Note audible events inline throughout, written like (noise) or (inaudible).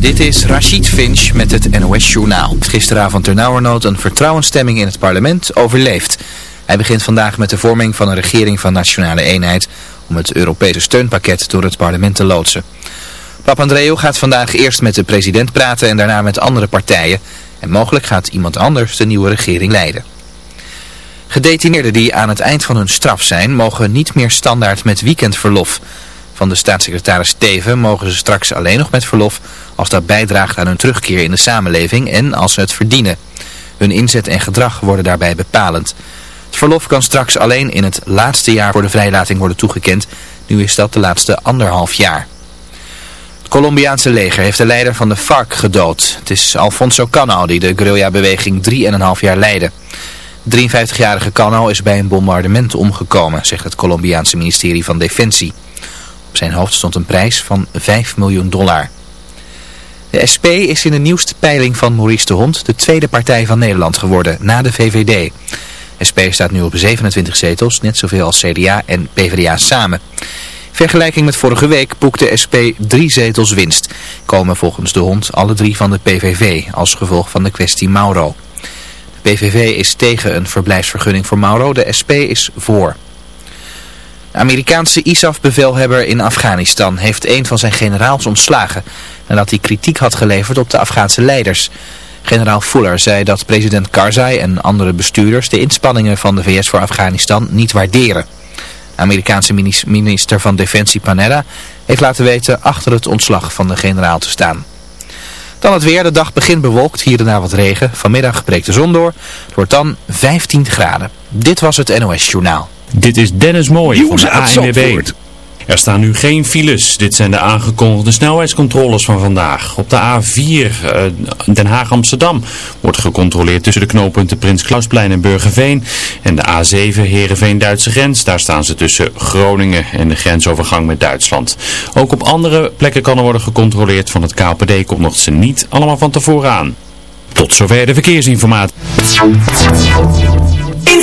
Dit is Rachid Finch met het NOS Journaal. Gisteravond ternauwernood een vertrouwensstemming in het parlement overleefd. Hij begint vandaag met de vorming van een regering van nationale eenheid... om het Europese steunpakket door het parlement te loodsen. Papandreou gaat vandaag eerst met de president praten en daarna met andere partijen. En mogelijk gaat iemand anders de nieuwe regering leiden. Gedetineerden die aan het eind van hun straf zijn... mogen niet meer standaard met weekendverlof... Van de staatssecretaris Teven mogen ze straks alleen nog met verlof als dat bijdraagt aan hun terugkeer in de samenleving en als ze het verdienen. Hun inzet en gedrag worden daarbij bepalend. Het verlof kan straks alleen in het laatste jaar voor de vrijlating worden toegekend. Nu is dat de laatste anderhalf jaar. Het Colombiaanse leger heeft de leider van de FARC gedood. Het is Alfonso Cano die de guerrilla-beweging 3,5 jaar leidde. De 53-jarige Cano is bij een bombardement omgekomen, zegt het Colombiaanse ministerie van Defensie. Op zijn hoofd stond een prijs van 5 miljoen dollar. De SP is in de nieuwste peiling van Maurice de Hond de tweede partij van Nederland geworden, na de VVD. SP staat nu op 27 zetels, net zoveel als CDA en PvdA samen. In vergelijking met vorige week boekte SP drie zetels winst. Komen volgens de Hond alle drie van de PVV, als gevolg van de kwestie Mauro. De PVV is tegen een verblijfsvergunning voor Mauro, de SP is voor. Amerikaanse ISAF-bevelhebber in Afghanistan heeft een van zijn generaals ontslagen nadat hij kritiek had geleverd op de Afghaanse leiders. Generaal Fuller zei dat president Karzai en andere bestuurders de inspanningen van de VS voor Afghanistan niet waarderen. De Amerikaanse minister van Defensie Panetta heeft laten weten achter het ontslag van de generaal te staan. Dan het weer. De dag begint bewolkt. Hier en wat regen. Vanmiddag breekt de zon door. Het wordt dan 15 graden. Dit was het NOS Journaal. Dit is Dennis Mooij van de ANWB. Er staan nu geen files. Dit zijn de aangekondigde snelheidscontroles van vandaag. Op de A4 uh, Den Haag-Amsterdam wordt gecontroleerd tussen de knooppunten Prins Klausplein en Burgerveen. En de A7 Heerenveen-Duitse grens. Daar staan ze tussen Groningen en de grensovergang met Duitsland. Ook op andere plekken kan er worden gecontroleerd. Van het KPD komt nog ze niet allemaal van tevoren aan. Tot zover de verkeersinformatie. In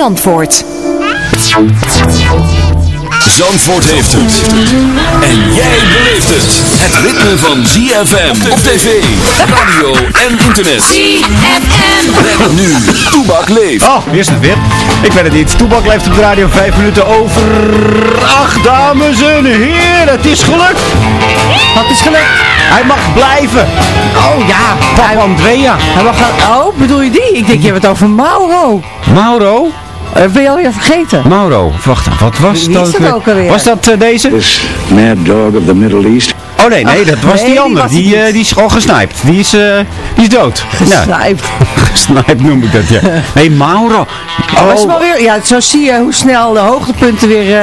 Zandvoort. Zandvoort heeft het. En jij beleeft het. Het ritme van ZFM op tv, radio en internet. ZFM. Met nu, Toebak leeft. Oh, wie is het weer? Ik weet het niet. Toebak leeft op de radio 5 minuten over 8. Dames en heren, het is gelukt. Wat is gelukt? Hij mag blijven. Oh ja. Papa Andrea. Hij mag gaan... Oh, bedoel je die? Ik denk, je hebt het over Mauro. Mauro? Uh, ben je alweer vergeten? Mauro, wacht, wat was Wie dat? is dat ook alweer? Was dat uh, deze? This mad dog of the Middle East. Oh nee, nee, dat was nee, die die andere. Die, uh, niet. die is gewoon gesniped. Die is, uh, die is dood. Ja, Gesniped. (laughs) gesniped noem ik dat, ja. Nee, Mauro. Oh, was hem alweer? Ja, zo zie je hoe snel de hoogtepunten weer uh,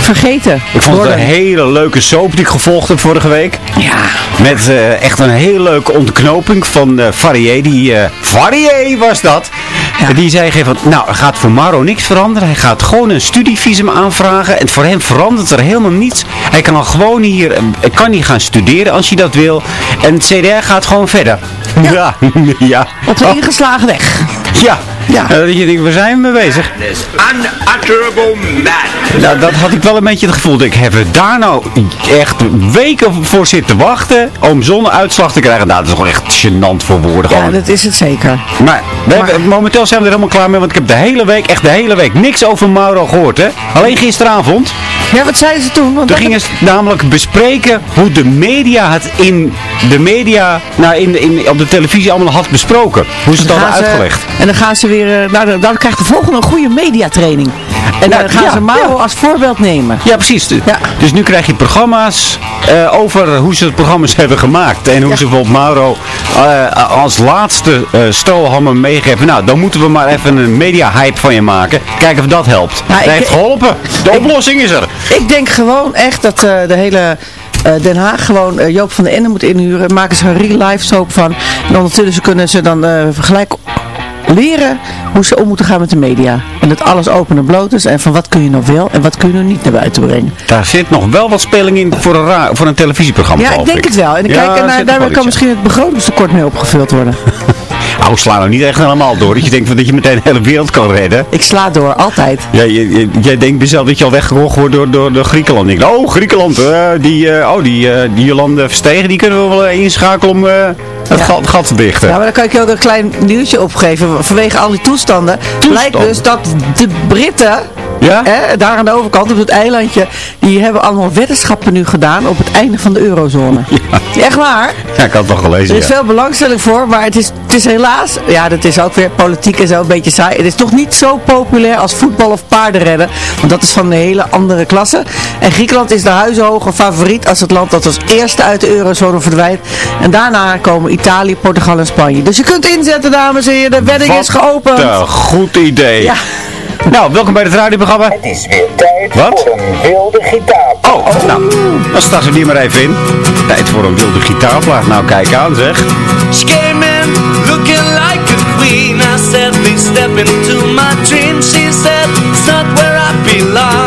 vergeten Ik vond het een hele leuke soap die ik gevolgd heb vorige week. Ja. Met uh, echt een hele leuke ontknoping van uh, Varier. Die, uh, Varier was dat. Ja. Die zei van, nou, er gaat voor Maro niks veranderen. Hij gaat gewoon een studievisum aanvragen. En voor hem verandert er helemaal niets. Hij kan al gewoon hier, kan hier gaan studeren als hij dat wil. En het CDR gaat gewoon verder. Ja, (laughs) ja. Op de ingeslagen weg. Ja. Ja. Eh, dat je denkt, waar zijn we mee bezig? Unutterable madness. Nou, dat had ik wel een beetje het gevoel. Ik heb daar nou echt weken voor zitten wachten om zonneuitslag te krijgen. Nou, dat is toch echt gênant voor woorden Ja, gewoon. dat is het zeker. Maar, we hebben- momenteel zijn we er helemaal klaar mee, want ik heb de hele week, echt de hele week, niks over Mauro gehoord, hè? Alleen gisteravond. Ja, wat zeiden ze toen? Want Toen gingen ze namelijk bespreken hoe de media het in de media, nou in, in, op de televisie allemaal had besproken. Hoe ze het hadden uitgelegd. En dan gaan ze weer, eh, nou, dan, dan krijgt de volgende een goede mediatraining. En dan Nou, gaan ja, ze Mauro ja. als voorbeeld nemen. Ja, precies. Dus- Ja. Dus nu krijg je programma's eh, over hoe ze het programma's (laughs) hebben gemaakt. En hoe ze bijvoorbeeld Mauro eh, als laatste uh, strohalmen meegeven. Nou, dan moeten we maar even een media-hype van je maken. Kijken of dat helpt. Nou, dat heeft geholpen. De oplossing is er. Ik denk gewoon echt dat de hele Den Haag gewoon Joop van den Ende moet inhuren. Maken ze een real life soap van. En ondertussen kunnen ze dan gelijk leren hoe ze om moeten gaan met de media. En dat alles open en bloot is. En van wat kun je nog wel en wat kun je nog niet naar buiten brengen. Daar zit nog wel wat speling in voor een, voor een televisieprogramma. Ja, ik denk het wel. En Ja, kijk, en daar kan misschien het begrotingstekort mee opgevuld worden. (laughs) Nou, sla nou niet echt helemaal door. Dat je denkt van dat je meteen de hele wereld kan redden. Ik sla door, altijd. Ja, je, je- jij denkt mezelf dat je al weggehoord wordt door, door, door Griekenland. Ik denk, oh, Griekenland, eh, die, eh, oh, die, eh, die Jolande Verstegen, die kunnen we wel inschakelen om het Ja. gat, gat te dichten. Ja, maar dan kan ik je ook een klein nieuwtje opgeven. Vanwege al die toestanden, blijkt dus dat de Britten, Ja? hè, daar aan de overkant op het eilandje, die hebben allemaal weddenschappen nu gedaan op het einde van de eurozone. Echt waar? Ja, ik had het al gelezen, Er is ja. veel belangstelling voor, maar het is, het is helaas, ja dat is ook weer politiek en zo een beetje saai. Het is nog niet zo populair als voetbal of paardenrennen, want dat is van een hele andere klasse. En Griekenland is de huizenhoge favoriet als het land dat als eerste uit de eurozone verdwijnt. En daarna komen Italië, Portugal en Spanje. Dus je kunt inzetten dames en heren, de wedding is geopend. Wat een goed idee. Ja. (laughs) Nou, welkom bij het radioprogramma. Het is weer tijd Wat? voor een wilde gitaar. Oh, nou, dan starten we die maar even in. Tijd voor een wilde gitaarplaat. Nou, kijk aan zeg. She came in looking like a queen. I said, please step into my dream. She said, it's not where I belong.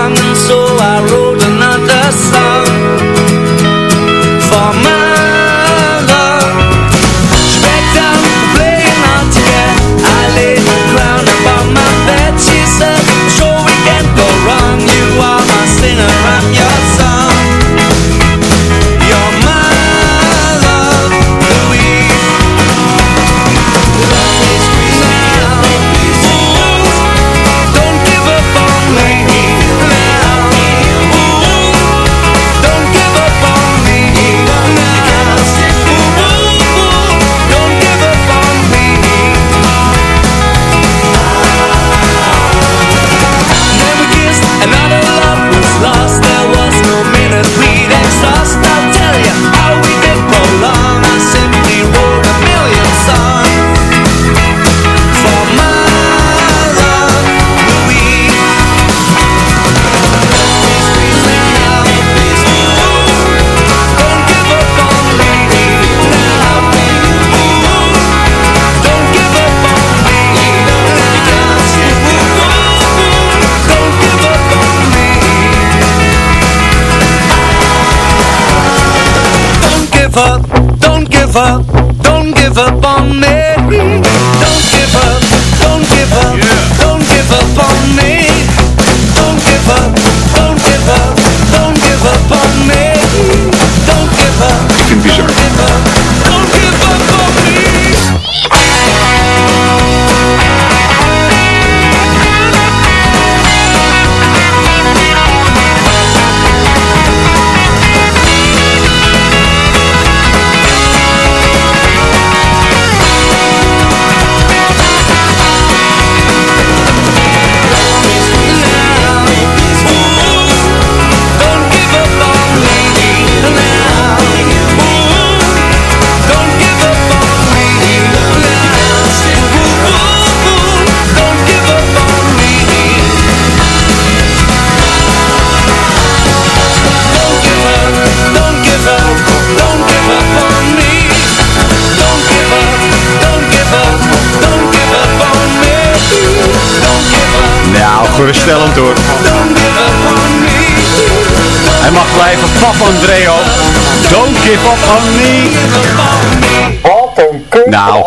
Nou,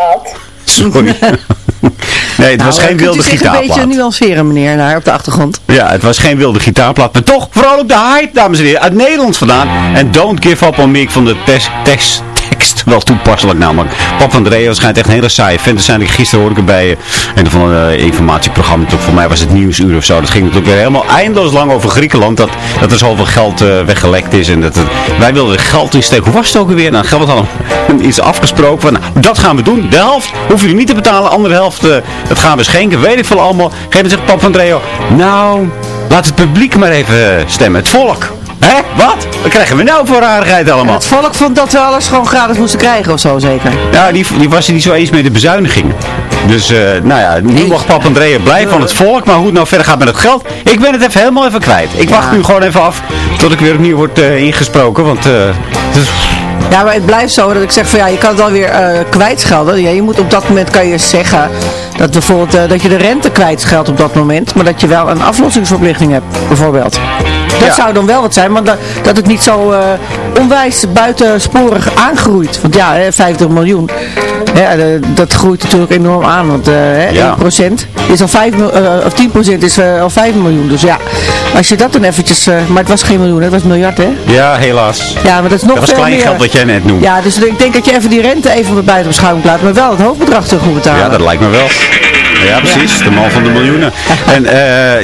sorry. (laughs) nee, het was Nou, geen wilde zich een beetje gitaarplaat. nuanceren, meneer, naar op de achtergrond. Ja, het was geen wilde gitaarplaat, maar toch vooral ook de hype, dames en heren. Uit Nederland vandaan. En Don't Give Up On Me, vond de tekst, tekst wel toepasselijk namelijk. Pap van Dreo schijnt echt een hele saaie vent te zijn. Gisteren hoorde ik er bij eh, een van de informatieprogramma, toch, voor mij was het Nieuwsuur of zo. Dat ging natuurlijk weer helemaal eindeloos lang over Griekenland. Dat, dat er zoveel geld eh, weggelekt is. En dat wij wilden geld in steken. Hoe was het ook alweer? Nou, geld hadden we iets afgesproken van, nou, dat gaan we doen. De helft hoeven jullie niet te betalen. De andere helft, eh, dat gaan we schenken. Weet ik veel allemaal. Geef zegt Pap van Dreo, nou, laat het publiek maar even eh, stemmen. Het volk. Hè? Wat? Wat krijgen we nou voor rarigheid allemaal? Het volk vond dat we alles gewoon gratis moesten krijgen of zo, zeker. Ja, die, die was het niet zo eens met de bezuinigingen. Dus, eh, nou ja, nu mag Pap Andrea blij van het volk. Maar hoe het nou verder gaat met het geld, ik ben het even helemaal even kwijt. Ik wacht nu gewoon even af tot ik weer opnieuw word eh, ingesproken. Want is- Ja, maar het blijft zo dat ik zeg van ja, je kan het wel weer eh kwijtschelden. Ja, je moet op dat moment kan je zeggen dat bijvoorbeeld dat je de rente kwijtscheldt op dat moment, maar dat je wel een aflossingsverplichting hebt, bijvoorbeeld. Dat Ja. zou dan wel wat zijn, maar dat, dat het niet zo eh, onwijs buitensporig aangroeit. Want ja, hè, 50 miljoen, hè, eh, dat groeit natuurlijk enorm aan. Want eh, hè, Ja. 1% is al 5, mil- eh, of 10% is al 5 miljoen. Dus ja, als je dat dan eventjes, maar het was geen miljoen, het was miljard hè. ja, helaas. Ja, maar dat is nog Dat was veel klein meer. geld wat jij net noemde. Ja, dus ik denk dat je even die rente even buiten beschouwing plaatst, maar wel het hoofdbedrag terug moet betalen. Ja, dat lijkt me wel. Ja, precies. De man van de miljoenen. (laughs) En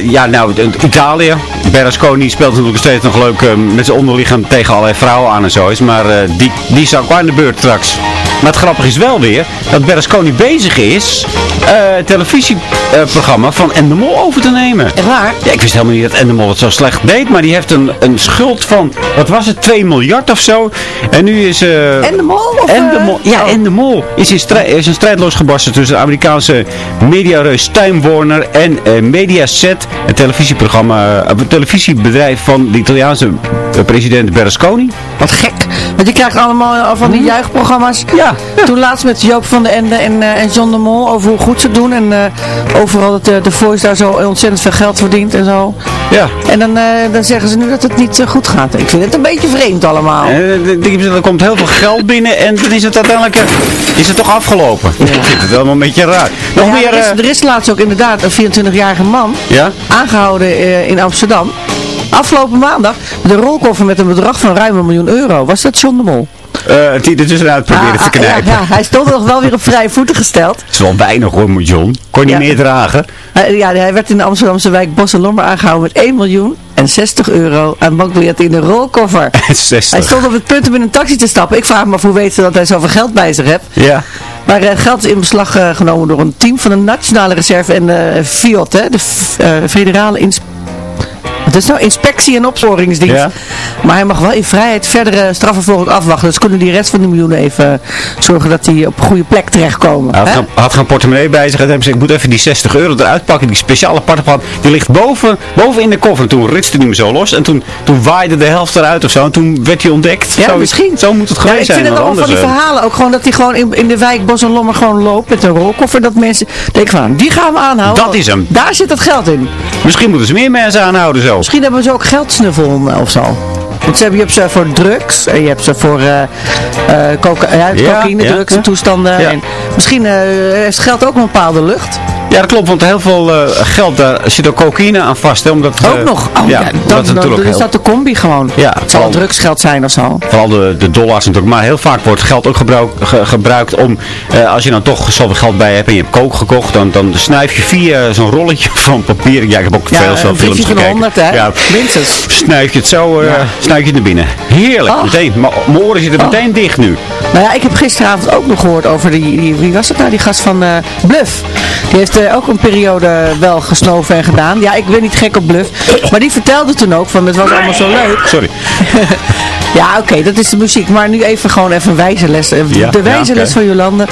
ja, nou, Italië. Berlusconi speelt natuurlijk steeds nog leuk eh, met zijn onderlichaam tegen allerlei vrouwen aan en zo is. Maar eh, die, die zou aan de beurt straks. Maar het grappige is wel weer dat Berlusconi bezig is eh, het televisieprogramma van Endemol over te nemen. Echt waar? Ja, ik wist helemaal niet dat Endemol het zo slecht deed, maar die heeft een, een schuld van, wat was het, 2 miljard of zo. En nu is... eh En de mol? Of, en de eh, Mol, ja, oh. en de Mol is, in strijd, is een strijd losgebarsten tussen de Amerikaanse mediareus Time Warner en eh, Mediaset, het televisieprogramma, eh, het televisiebedrijf van de Italiaanse eh, president Berlusconi. Wat gek. Want je krijgt allemaal eh, van die juichprogramma's. Hm? Ja. Toen laatst met Joop van den Ende en, eh, en John de Mol over hoe goed ze het doen. En eh, overal dat de, de Voice daar zo ontzettend veel geld verdient en zo. Ja. En dan, eh, dan zeggen ze nu dat het niet eh, goed gaat. Ik vind het een beetje vreemd allemaal. Eh, er komt heel veel geld binnen en dan is het uiteindelijk eh, is het toch afgelopen. Ik vind het wel een beetje raar. Nog Ja, meer... er, is, eh, er is laatst ook inderdaad een 24-jarige man ja? aangehouden eh, in Amsterdam. Afgelopen maandag een rolkoffer met een bedrag van ruim een miljoen euro. Was dat John de Mol? Eh, het er tussenuit proberen Ah, te ah, ja, knijpen. ja, hij stond nog wel weer op vrije voeten gesteld. Het is wel weinig hoor, moet John. Kon je niet Ja. meer dragen. Hij, ja, hij werd in de Amsterdamse wijk Bos en Lommer aangehouden met 1 miljoen en 60 euro aan bankbiljetten in een rolkoffer. (laughs) 60. Hij stond op het punt om in een taxi te stappen. Ik vraag me af hoe weet ze dat hij zoveel geld bij zich heeft. Ja. Maar eh, geld is in beslag eh, genomen door een team van de Nationale Reserve en de FIOD, hè, de Federale Ins het is nou inspectie en opsporingsdienst. Ja. Maar hij mag wel in vrijheid verdere strafvervolging afwachten. Dus kunnen die rest van de miljoenen even zorgen dat die op een goede plek terechtkomen. Hij had, geen portemonnee bij zich en hij zei, ik moet even die 60 euro eruit pakken. Die speciale partnerplan, die ligt boven, boven in de koffer. En toen ritste hij me zo los en toen, toen waaide de helft eruit of zo. En toen werd hij ontdekt. Ja, zo, misschien. Zo moet het Ja, geweest ik zijn. vind het allemaal van die eh, verhalen ook gewoon dat hij gewoon in, in de wijk Bos en Lommer gewoon loopt met een rolkoffer. Dat mensen denken van, die gaan we aanhouden. Dat is hem. Daar zit het geld in. Misschien moeten ze meer mensen aanhouden zo. Misschien hebben ze ook geldsnuffel of zo. Want ze hebben, je hebt ze voor drugs en je hebt ze voor coca ja, cocaïne, ja, drugs ja. en toestanden. En misschien heeft geld ook een bepaalde lucht. Ja, dat klopt, want heel veel eh, geld, daar zit ook cocaïne aan vast. Hè, omdat, Ook eh, nog. Oh, ja, ja, dan, natuurlijk dan is heel- dat de combi gewoon. Ja, het zal drugsgeld zijn of zo. Vooral de, de dollars natuurlijk. Maar heel vaak wordt geld ook gebruik, ge- gebruikt om, eh, als je dan toch zoveel geld bij hebt en je hebt kook gekocht, dan, dan snuif je via zo'n rolletje (laughs) van papier. Ja, ik heb ook veel zo'n films briefje van gekeken. 100 hè. Ja, Minstens. snuif je het zo, snuif je het naar binnen. Heerlijk, Oh. meteen. Maar mijn oren zitten meteen dicht nu. Nou ja, ik heb gisteravond ook nog gehoord over die, die wie was het nou, die gast van Bluff. Die heeft eh, ook een periode wel gesnoven en gedaan. Ja, ik ben niet gek op Bluff. Maar die vertelde toen ook van, het was allemaal zo leuk. (laughs) Sorry. (laughs) Ja, oké, dat is de muziek. Maar nu even gewoon even een wijze les. Eh, Ja, de wijze ja, les van Jolande.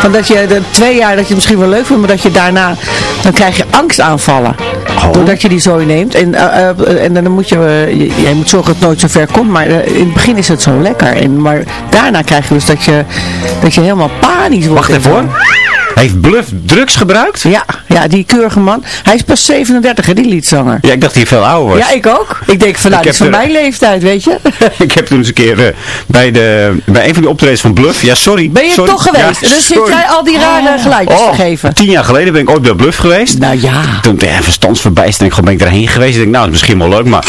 Van dat je de twee jaar dat je misschien wel leuk vindt, maar dat je daarna, dan krijg je angstaanvallen. Oh. Doordat je die zooi neemt. En, eh, en dan moet je, je, jij moet zorgen dat het nooit zo ver komt. Maar in het begin is het zo lekker. En, maar daarna krijg je dus dat je, dat je helemaal panisch wordt. Wacht even hoor. Heeft Bluff drugs gebruikt? Ja, Ja, die keurige man. Hij is pas 37, hè, die liedzanger. Ja, ik dacht hij veel ouder was. Ja, ik ook. Ik denk van, nou, Ik dat is heb van er- mijn leeftijd, weet je. (laughs) ik heb toen eens een keer eh, bij, de, bij een van die optredens van Bluff. Ja, sorry. Ben je sorry. toch geweest? Ja, dan zit jij al die rare geluidjes Oh, te geven. Tien jaar geleden ben ik ooit bij Bluff geweest. Nou ja. Toen ben ik verstandsverbijstering. Gewoon ben ik daarheen geweest. Ik denk, nou, dat is misschien wel leuk, maar...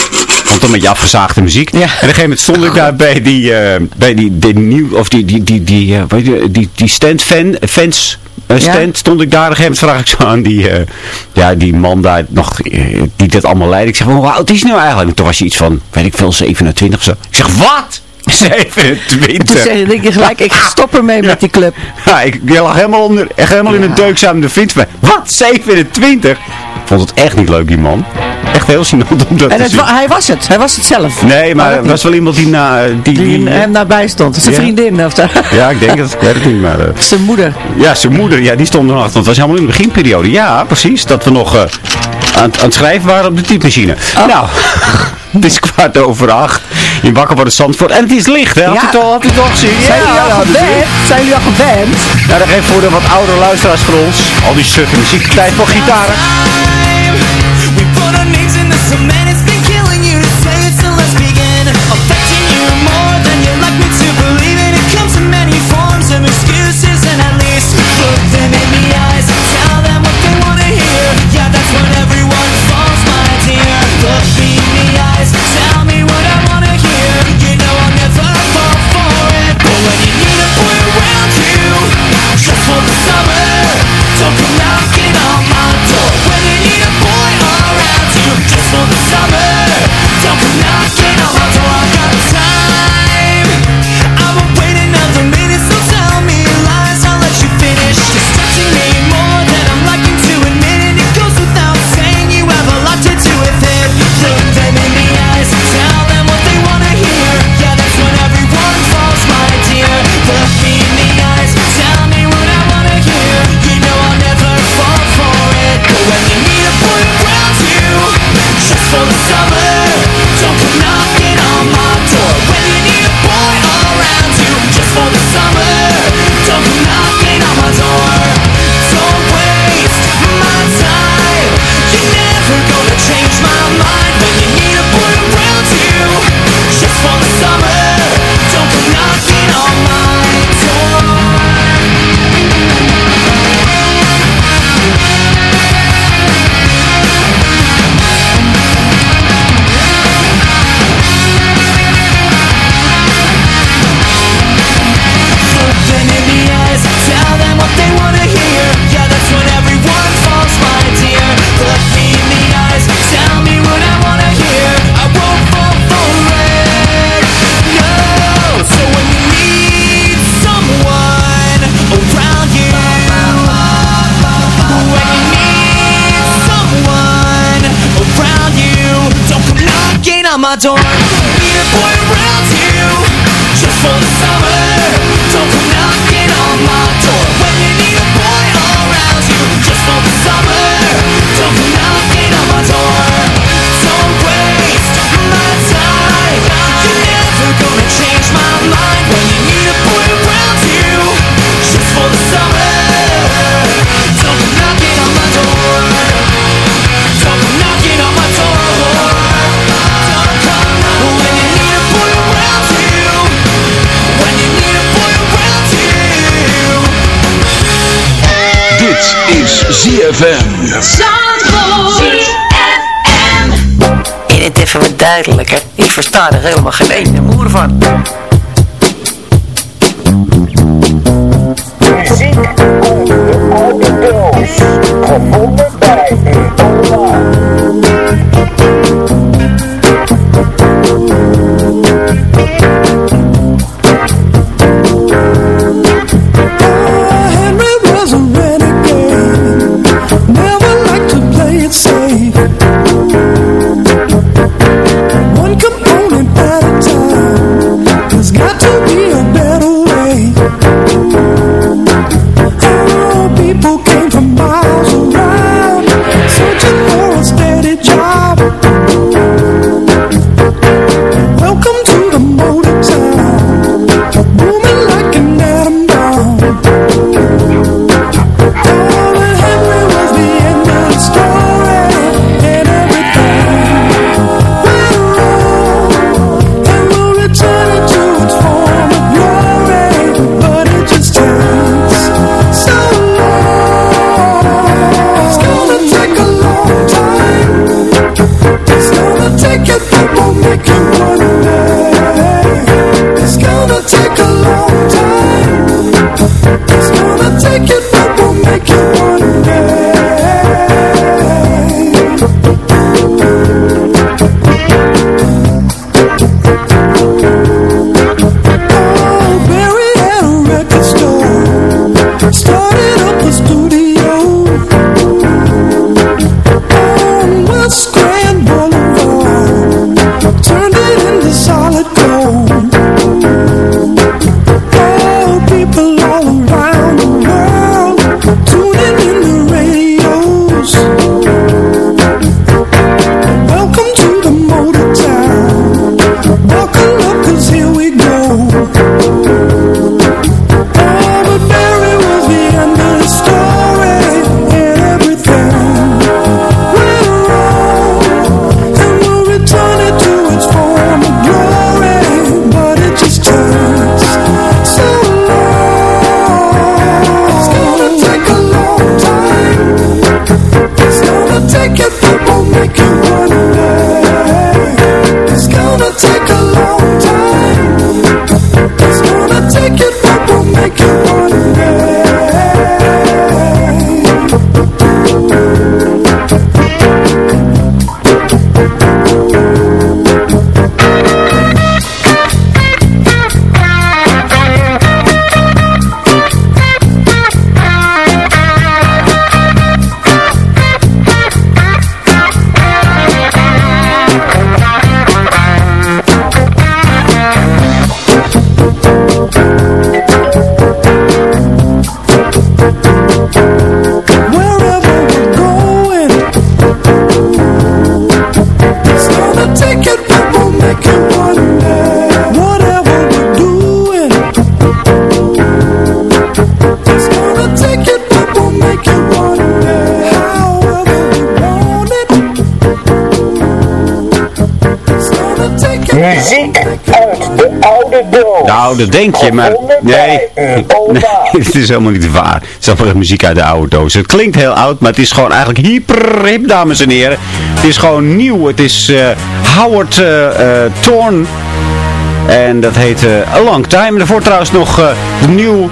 Want dan met je afgezaagde muziek. En op een gegeven moment stond ik daar bij die, eh, bij die, die nieuw, of die, die, die, die, eh, je, die, die stand fan, fans eh, stand, stond ik daar. Op een gegeven moment vraag ik zo aan die, eh, ja, die man daar nog, eh, die dat allemaal leidde. Ik zeg, hoe oud is hij nou eigenlijk? En toen was hij iets van, weet ik veel, 27 of zo. Ik zeg, wat? (laughs) 27? Toen zeg je, denk je gelijk, ik stop ermee met die club. Ja, ik, ik lag helemaal, onder, echt helemaal in een deuk samen met de vriend van mij. Wat? 27? Ik vond het echt niet leuk, die man. Echt heel gênant (laughs) om dat En te het, hij was het. Hij was het zelf. Nee, maar er was wel iemand die... Na, die, Die die- hem nabij stond. Zijn Ja. vriendin of zo. ja, ik denk dat. Ik weet het niet, maar... eh, Zijn moeder. ja, zijn moeder, ja, die stond er nog achter. Want het was helemaal in de beginperiode. Ja, precies. Dat we nog eh, aan, aan het schrijven waren op de typemachine. Oh. Nou, (laughs) het is kwart over acht. In Wakker voor de Zandvoort. En het is licht, hè? Had Ja. u het al, had u het al gezien? Zijn jullie al ja, dat is gewend? licht. Zijn jullie al gewend? Nou, dan geef voor de wat oudere luisteraars van ons. Al die suffe muziek. Tijd voor gitaren. We put our names in the cement, it's been killing you to say it, so let's begin. Is ZFM. En het even wat duidelijker. Ik versta er helemaal geen ene moer van. Muziek uit de doos. Gevonden bij. Stranded in the solid gold. Nou, dat denk je, maar nee, nee, (laughs) het is helemaal niet waar. Het is allemaal muziek uit de oude doos. Het klinkt heel oud, maar het is gewoon eigenlijk hyper hip, dames en heren. Het is gewoon nieuw. Het is eh, Howard uh, Thorne. En dat heet A Long Time. En daarvoor trouwens nog de nieuw...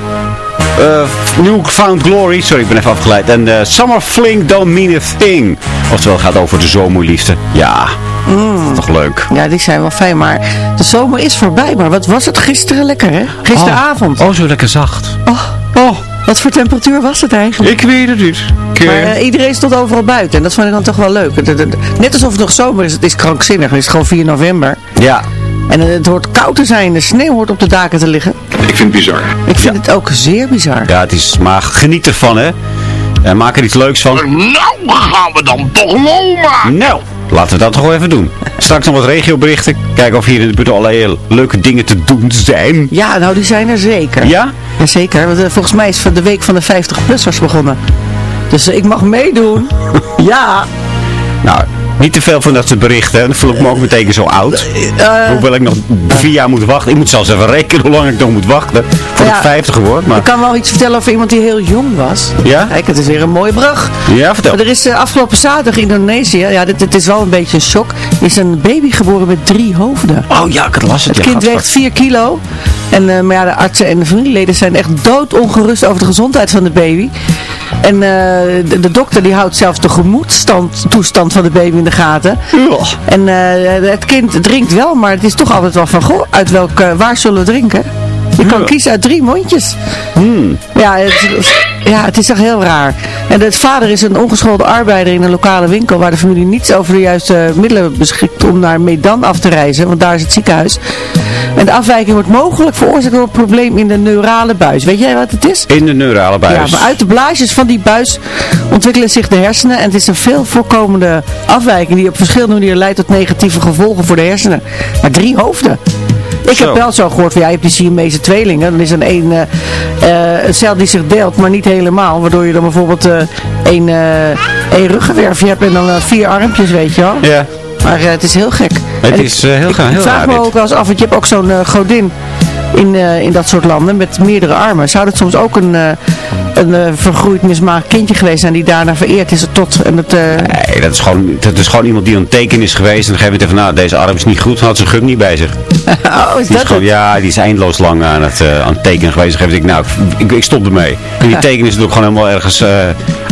New Found Glory, sorry ik ben even afgeleid. En Summer Fling Don't Mean a Thing. Oftewel het gaat over de zomerliefde. Ja, Mm. toch leuk. Ja, die zijn wel fijn, maar de zomer is voorbij. Maar wat was het gisteren lekker, hè? Gisteravond. Oh, oh zo lekker zacht. Oh, oh. Wat voor temperatuur was het eigenlijk? Ik weet het niet. Ik, maar uh, iedereen stond overal buiten en dat vond ik dan toch wel leuk. De, de, de, net alsof het nog zomer is, het is krankzinnig. Het is gewoon 4 november. Ja. En het hoort koud te zijn, de sneeuw hoort op de daken te liggen. Ik vind het bizar. Ik vind ja. het ook zeer bizar. Ja, het is, maar geniet ervan hè. En maak er iets leuks van. Nou gaan we dan toch lopen. Nou, laten we dat toch wel even doen. Straks nog wat regioberichten. Kijken of hier in de buurt allerlei leuke dingen te doen zijn. Ja, nou die zijn er zeker. Ja? Jazeker, want uh, volgens mij is van de week van de 50-plussers begonnen. Dus uh, ik mag meedoen. (laughs) ja. Nou, niet te veel van dat soort berichten. Dan voel ik me ook meteen zo oud. Uh, Hoewel ik nog vier jaar moet wachten. Ik moet zelfs even rekenen hoe lang ik nog moet wachten. Voor ja, ik 50 word. Maar... Ik kan wel iets vertellen over iemand die heel jong was. Ja? Kijk, het is weer een mooie brug. Ja, vertel. Er is uh, afgelopen zaterdag in Indonesië. Ja, dit, dit, is wel een beetje een shock. Is een baby geboren met drie hoofden. Oh ja, ik las het. Het ja, kind weegt 4 kilo. En, uh, maar ja, de artsen en de familieleden zijn echt doodongerust over de gezondheid van de baby. En uh, de, de, dokter die houdt zelfs de gemoedstoestand van de baby in de gaten. Ja. En uh, het kind drinkt wel, maar het is toch altijd wel van, goh, uit welk, waar zullen we drinken? Je kan kiezen uit drie mondjes. Hmm. Ja, het, ja, het is echt heel raar. En de vader is een ongeschoolde arbeider in een lokale winkel waar de familie niets over de juiste middelen beschikt om naar Medan af te reizen, want daar is het ziekenhuis. En de afwijking wordt mogelijk veroorzaakt door een probleem in de neurale buis. Weet jij wat het is? In de neurale buis. Ja, maar uit de blaasjes van die buis ontwikkelen zich de hersenen. En het is een veel voorkomende afwijking die op verschillende manieren leidt tot negatieve gevolgen voor de hersenen. Maar drie hoofden. Ik Zo. heb wel zo gehoord van, ja, je hebt die Siamese tweelingen. Dan is er een, eh, eh, een cel die zich deelt, maar niet helemaal. Waardoor je dan bijvoorbeeld eh één, eh, één ruggenwerfje hebt en dan eh, vier armpjes, weet je wel. Ja. Maar eh, het is heel gek. Het En is eh, heel, ga- ik vraag me dit. ook wel eens af, want je hebt ook zo'n eh, godin in, eh, in dat soort landen met meerdere armen. Zou dat soms ook een, eh, een eh, vergroeid mismaakt kindje geweest zijn die daarna vereerd is tot en het... eh, Nee, dat is, gewoon, dat is gewoon iemand die aan het tekenen is geweest. En dan geef je even, nou, deze arm is niet goed. Dan had zijn gum niet bij zich. (laughs) oh, is Die is dat gewoon, ja, die is eindeloos lang aan het, eh, aan het tekenen geweest. Dan geef ik, nou, ik, ik stop ermee. En die teken is natuurlijk gewoon helemaal ergens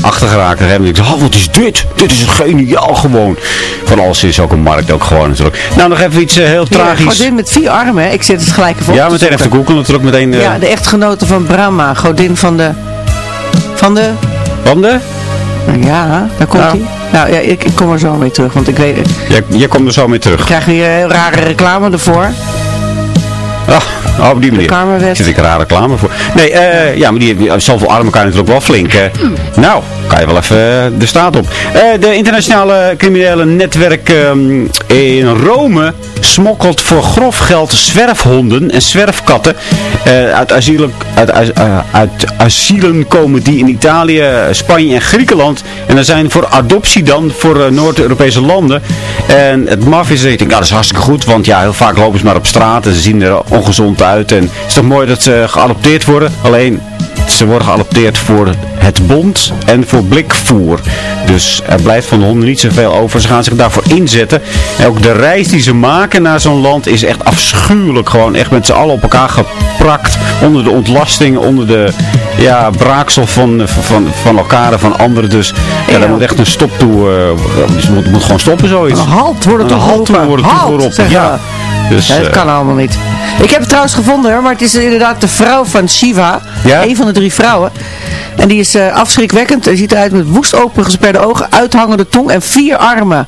achter geraakt. En ik oh, wat is dit? Dit is geniaal gewoon. Van alles is ook een markt ook gewoon natuurlijk. Nou, nog even iets heel tragisch. godin met vier armen, hè? ik zet het gelijk even op Ja, te meteen even googlen natuurlijk meteen. Ja, de echtgenote van Brahma, godin van de... Van de... Van de? Ja, daar komt Nou. hij. Nou ja, ik, ik kom er zo mee terug, want ik weet het. Jij, jij komt er zo mee terug. Ik krijg weer een heel rare reclame ervoor. Ah, oh, op die manier. Kamerwet. Zit ik een rare reclame voor. Nee, eh, ja, maar die, die, zoveel armen kan je natuurlijk wel flink. eh. nou, kan je wel even eh, de staat op. Eh, de internationale criminele netwerk ehm, in Rome smokkelt voor grof geld zwerfhonden en zwerfkatten. Uit, asielen, uit, eh, uit asielen komen die in Italië, Spanje en Griekenland. En dan zijn voor adoptie dan voor eh, Noord-Europese landen. En het maf is, ik denk, ja, dat is hartstikke goed. Want ja, heel vaak lopen ze maar op straat en ze zien er ongezond uit. En het is toch mooi dat ze geadopteerd worden. Alleen, ze worden geadopteerd voor het bond en voor blikvoer. Dus er blijft van de honden niet zoveel over. Ze gaan zich daarvoor inzetten. En ook de reis die ze maken naar zo'n land is echt afschuwelijk. Gewoon echt met z'n allen op elkaar geprakt. Onder de ontlasting, onder de ja, braaksel van, van, van elkaar en van anderen. Dus ja, Ja. daar moet echt een stop toe. eh, dus het moet, moet gewoon stoppen zoiets. Een halt Een toch halt toegeroepen, zeggen ja. Dus, Ja, dat eh, kan allemaal niet. Ik heb het trouwens gevonden hoor, maar het is inderdaad de vrouw van Shiva. Ja? Een van de drie vrouwen. En die is eh, afschrikwekkend. Hij ziet eruit met woest opengesperde ogen, uithangende tong en vier armen.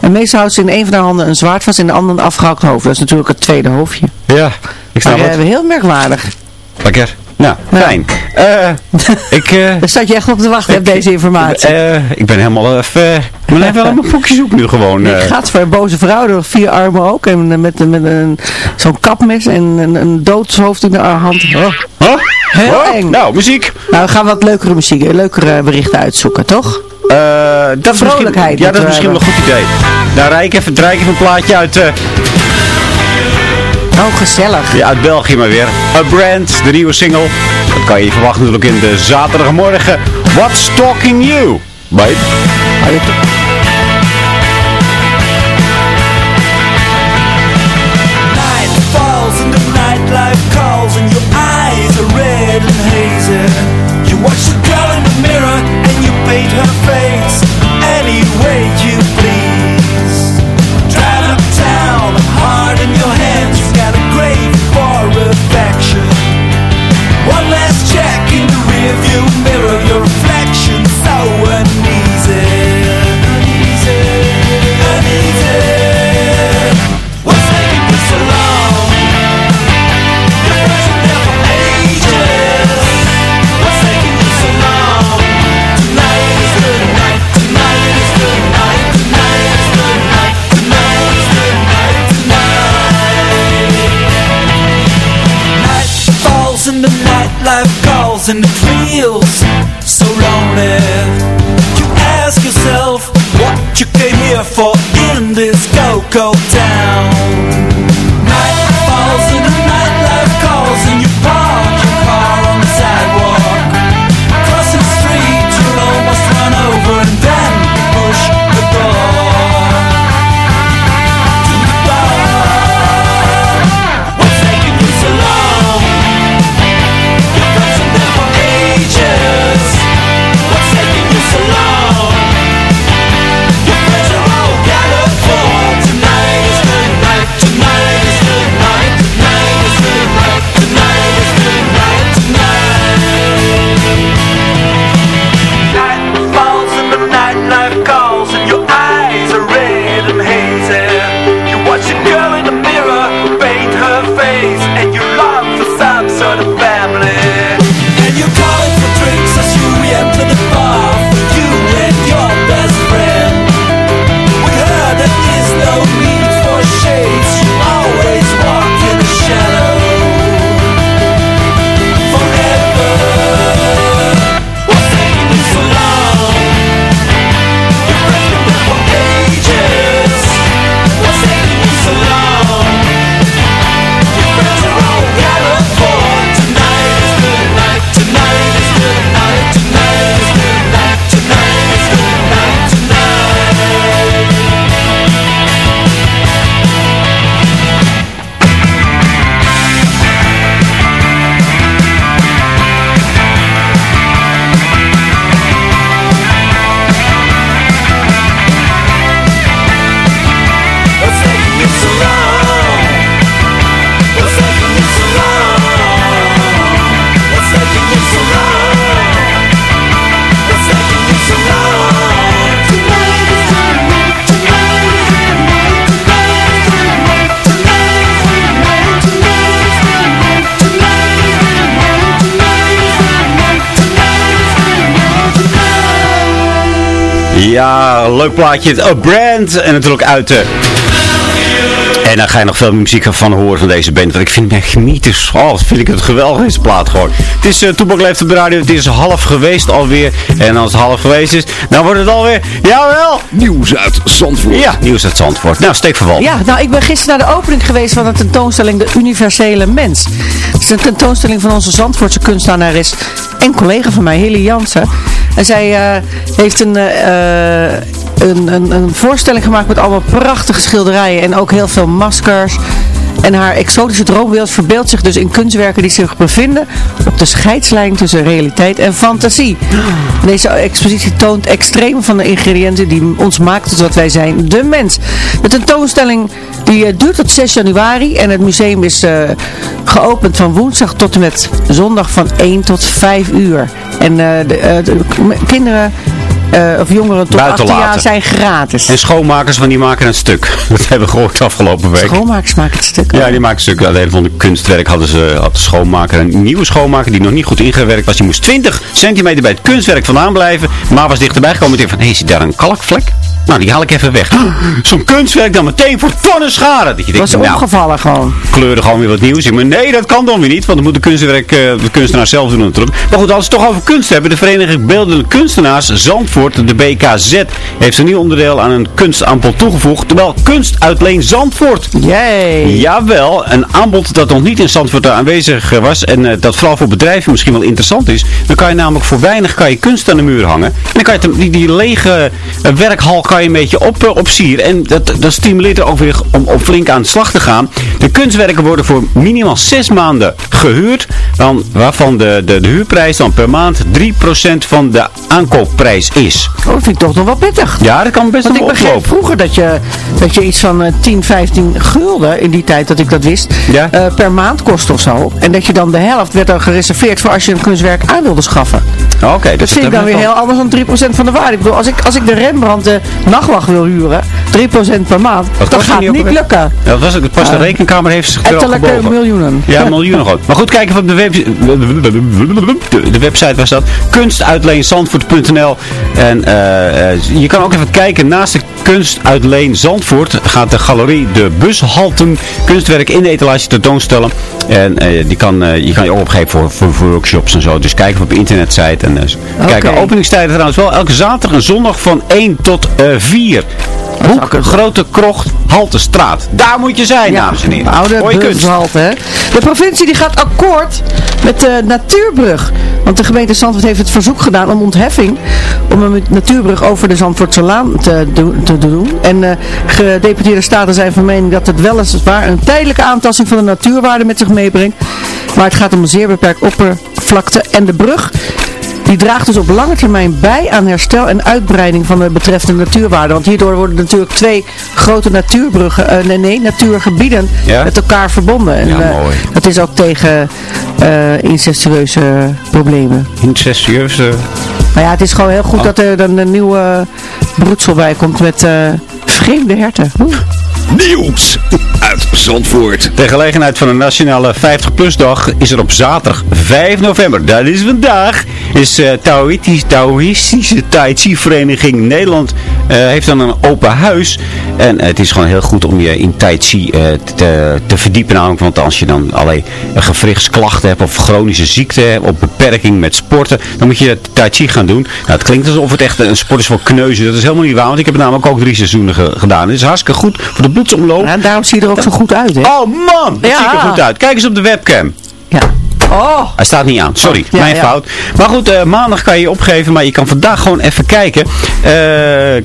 En meestal houdt ze in een van haar handen een zwaard vast en in de andere een afgehakt hoofd. Dat is natuurlijk het tweede hoofdje. ja, ik snap Maar het. eh, heel merkwaardig. Lekker. Nou, fijn. Eh, (laughs) ik... eh, Daar staat je echt op te wachten, op deze informatie. eh, ik ben helemaal even... Ik ben even mijn boekje zoek nu gewoon. Ik gaat voor een boze vrouw, door vier armen ook. En eh, met, met een, zo'n kapmes en een, een doodshoofd in de hand. Oh. Huh? Heel eng. Nou, muziek. Nou, we gaan wat leukere muziek, leukere berichten uitzoeken, toch? Eh, dat Vrolijkheid Ja, dat is misschien we wel een goed idee. Nou, rij ik even, draai ik even een plaatje uit. Oh, gezellig. Ja, uit België maar weer. A Brand, de nieuwe single. Dat kan je verwachten natuurlijk in de zaterdagmorgen. What's Talking You? Babe. Night falls and and it feels so lonely. You ask yourself what you came here for in this go-go town. Ja, leuk plaatje. A Brand. En natuurlijk uit de... En dan ga je nog veel muziek van horen van deze band. Want ik vind het genieters. Oh, vind ik het geweldig deze plaat gewoon. Het is uh, Toepak leeft op de radio. Het is half geweest alweer. En als het half geweest is, dan wordt het alweer... Jawel! Nieuws uit Zandvoort. Ja, nieuws uit Zandvoort. Nou, steek van wal. Ja, nou, ik ben gisteren naar de opening geweest van de tentoonstelling De Universele Mens. Het is een tentoonstelling van onze Zandvoortse kunstenares en collega van mij, Hilly Jansen. En zij eh, heeft een, eh, een, een, een voorstelling gemaakt met allemaal prachtige schilderijen en ook heel veel maskers. En haar exotische droombeeld verbeeldt zich dus in kunstwerken die zich bevinden op de scheidslijn tussen realiteit en fantasie. Deze expositie toont extreem van de ingrediënten die ons maken tot wat wij zijn, de mens. De tentoonstelling die eh, duurt tot 6 januari en het museum is eh, geopend van woensdag tot en met zondag van 1 tot 5 uur. En eh, de, kinderen eh, of jongeren tot Buiten 18 jaar zijn gratis. En schoonmakers van die maken een stuk. (laughs) Dat hebben we gehoord afgelopen week. Schoonmakers maken het stuk. Ja, die maken stuk. Alleen van de kunstwerk hadden ze had de schoonmaker. Een nieuwe schoonmaker die nog niet goed ingewerkt was. Die moest 20 centimeter bij het kunstwerk vandaan blijven. Maar was dichterbij gekomen en dacht van, hé, hey, zit daar een kalkvlek? Nou, die haal ik even weg. (gasps) Zo'n kunstwerk dan meteen voor tonnen schade. Dat je denkt, Was nou, opgevallen gewoon. kleuren gewoon weer wat nieuws in. Maar nee, dat kan dan weer niet. Want dan moet de, kunstwerk, eh, de kunstenaar zelf doen natuurlijk. Maar goed, als we het toch over kunst hebben. De Vereniging Beeldende Kunstenaars Zandvoort, de BKZ, heeft een nieuw onderdeel aan een kunstaanbod toegevoegd. Terwijl Kunst Uitleen Zandvoort. Jee. Jawel, een aanbod dat nog niet in Zandvoort aanwezig was. En eh, dat vooral voor bedrijven misschien wel interessant is. Dan kan je namelijk voor weinig kan je kunst aan de muur hangen. En dan kan je die, die lege eh, werkhal kan je een beetje op, eh, opsieren. En dat, dat stimuleert er ook weer om, om flink aan de slag te gaan. De kunstwerken worden voor minimaal zes maanden gehuurd. Dan, waarvan de, de, de huurprijs dan per maand 3% van de aankoopprijs is. Oh, dat vind ik toch nog wel pittig. Ja, dat kan best Want ik wel begreep vroeger dat je, dat je iets van eh, 10, 15 gulden, in die tijd dat ik dat wist, Ja. eh, per maand kost of zo. En dat je dan de helft werd dan gereserveerd voor als je een kunstwerk aan wilde schaffen. Oké, Dat dus vind ik dan weer we heel anders dan 3% van de waarde. Ik bedoel, als ik, als ik de Rembrandt de nachtwacht wil huren, 3% per maand, dat gaat niet lukken. Ja, dat was het. Pas de rekenkamer heeft zich er Ettelijke gebogen. miljoenen. Ja, (laughs) miljoenen gewoon. Maar goed, kijken op de, web, de, website was dat. Kunstuitleenzandvoort.nl En eh, eh, je kan ook even kijken. Naast de Kunstuitleen Zandvoort gaat de galerie de Bushalten kunstwerk in de etalage tentoonstellen. En eh, die kan, je kan je ook opgeven voor, voor, voor workshops en zo. Dus kijk op de internetsite. En, eh, Kijk, Oké. openingstijden trouwens wel elke zaterdag en zondag van 1 tot 4. Hoek, Grote Krocht, Haltestraat. Daar moet je zijn, dames en heren. Oude bushalte, hè. De provincie die gaat akkoord met de natuurbrug. Want de gemeente Zandvoort heeft het verzoek gedaan om ontheffing om een natuurbrug over de Zandvoortse Laan te, do- te doen. En eh, gedeputeerde staten zijn van mening dat het weliswaar een tijdelijke aantasting van de natuurwaarde met zich meebrengt. Maar het gaat om een zeer beperkt oppervlakte. En de brug die draagt dus op lange termijn bij aan herstel en uitbreiding van de betreffende natuurwaarde. Want hierdoor worden natuurlijk twee grote natuurbruggen, eh, nee, nee, natuurgebieden Ja? met elkaar verbonden. En, Ja, eh, mooi. dat is ook tegen eh incestueuze problemen. Incestueus. eh, Maar ja, het is gewoon heel goed Oh. dat er dan een nieuwe broedsel bij komt met vreemde herten. Oeh. Nieuws uit Zandvoort. Ter gelegenheid van de Nationale 50PLUS dag is er op zaterdag 5 november, dat is vandaag, is Taoïtisch, Taoïstische Tai Chi Vereniging Nederland eh, heeft dan een open huis. En eh, het is gewoon heel goed om je in Tai Chi te, te verdiepen namelijk, want als je dan allerlei gewrichtsklachten hebt of chronische ziekte hebt of beperking met sporten, dan moet je Tai Chi gaan doen. Nou, het klinkt alsof het echt een sport is voor kneuzen. Dat is helemaal niet waar, want ik heb namelijk ook drie seizoenen ge- gedaan. Het is hartstikke goed voor de bloedsomloop. Ja, en daarom zie je er ook zo goed uit, hè? Oh man, dat Ja. ziet er goed uit. Kijk eens op de webcam. Ja. Oh, Hij staat niet aan, sorry, Ja, mijn ja. fout. Maar goed, eh, maandag kan je je opgeven, maar je kan vandaag gewoon even kijken. Eh,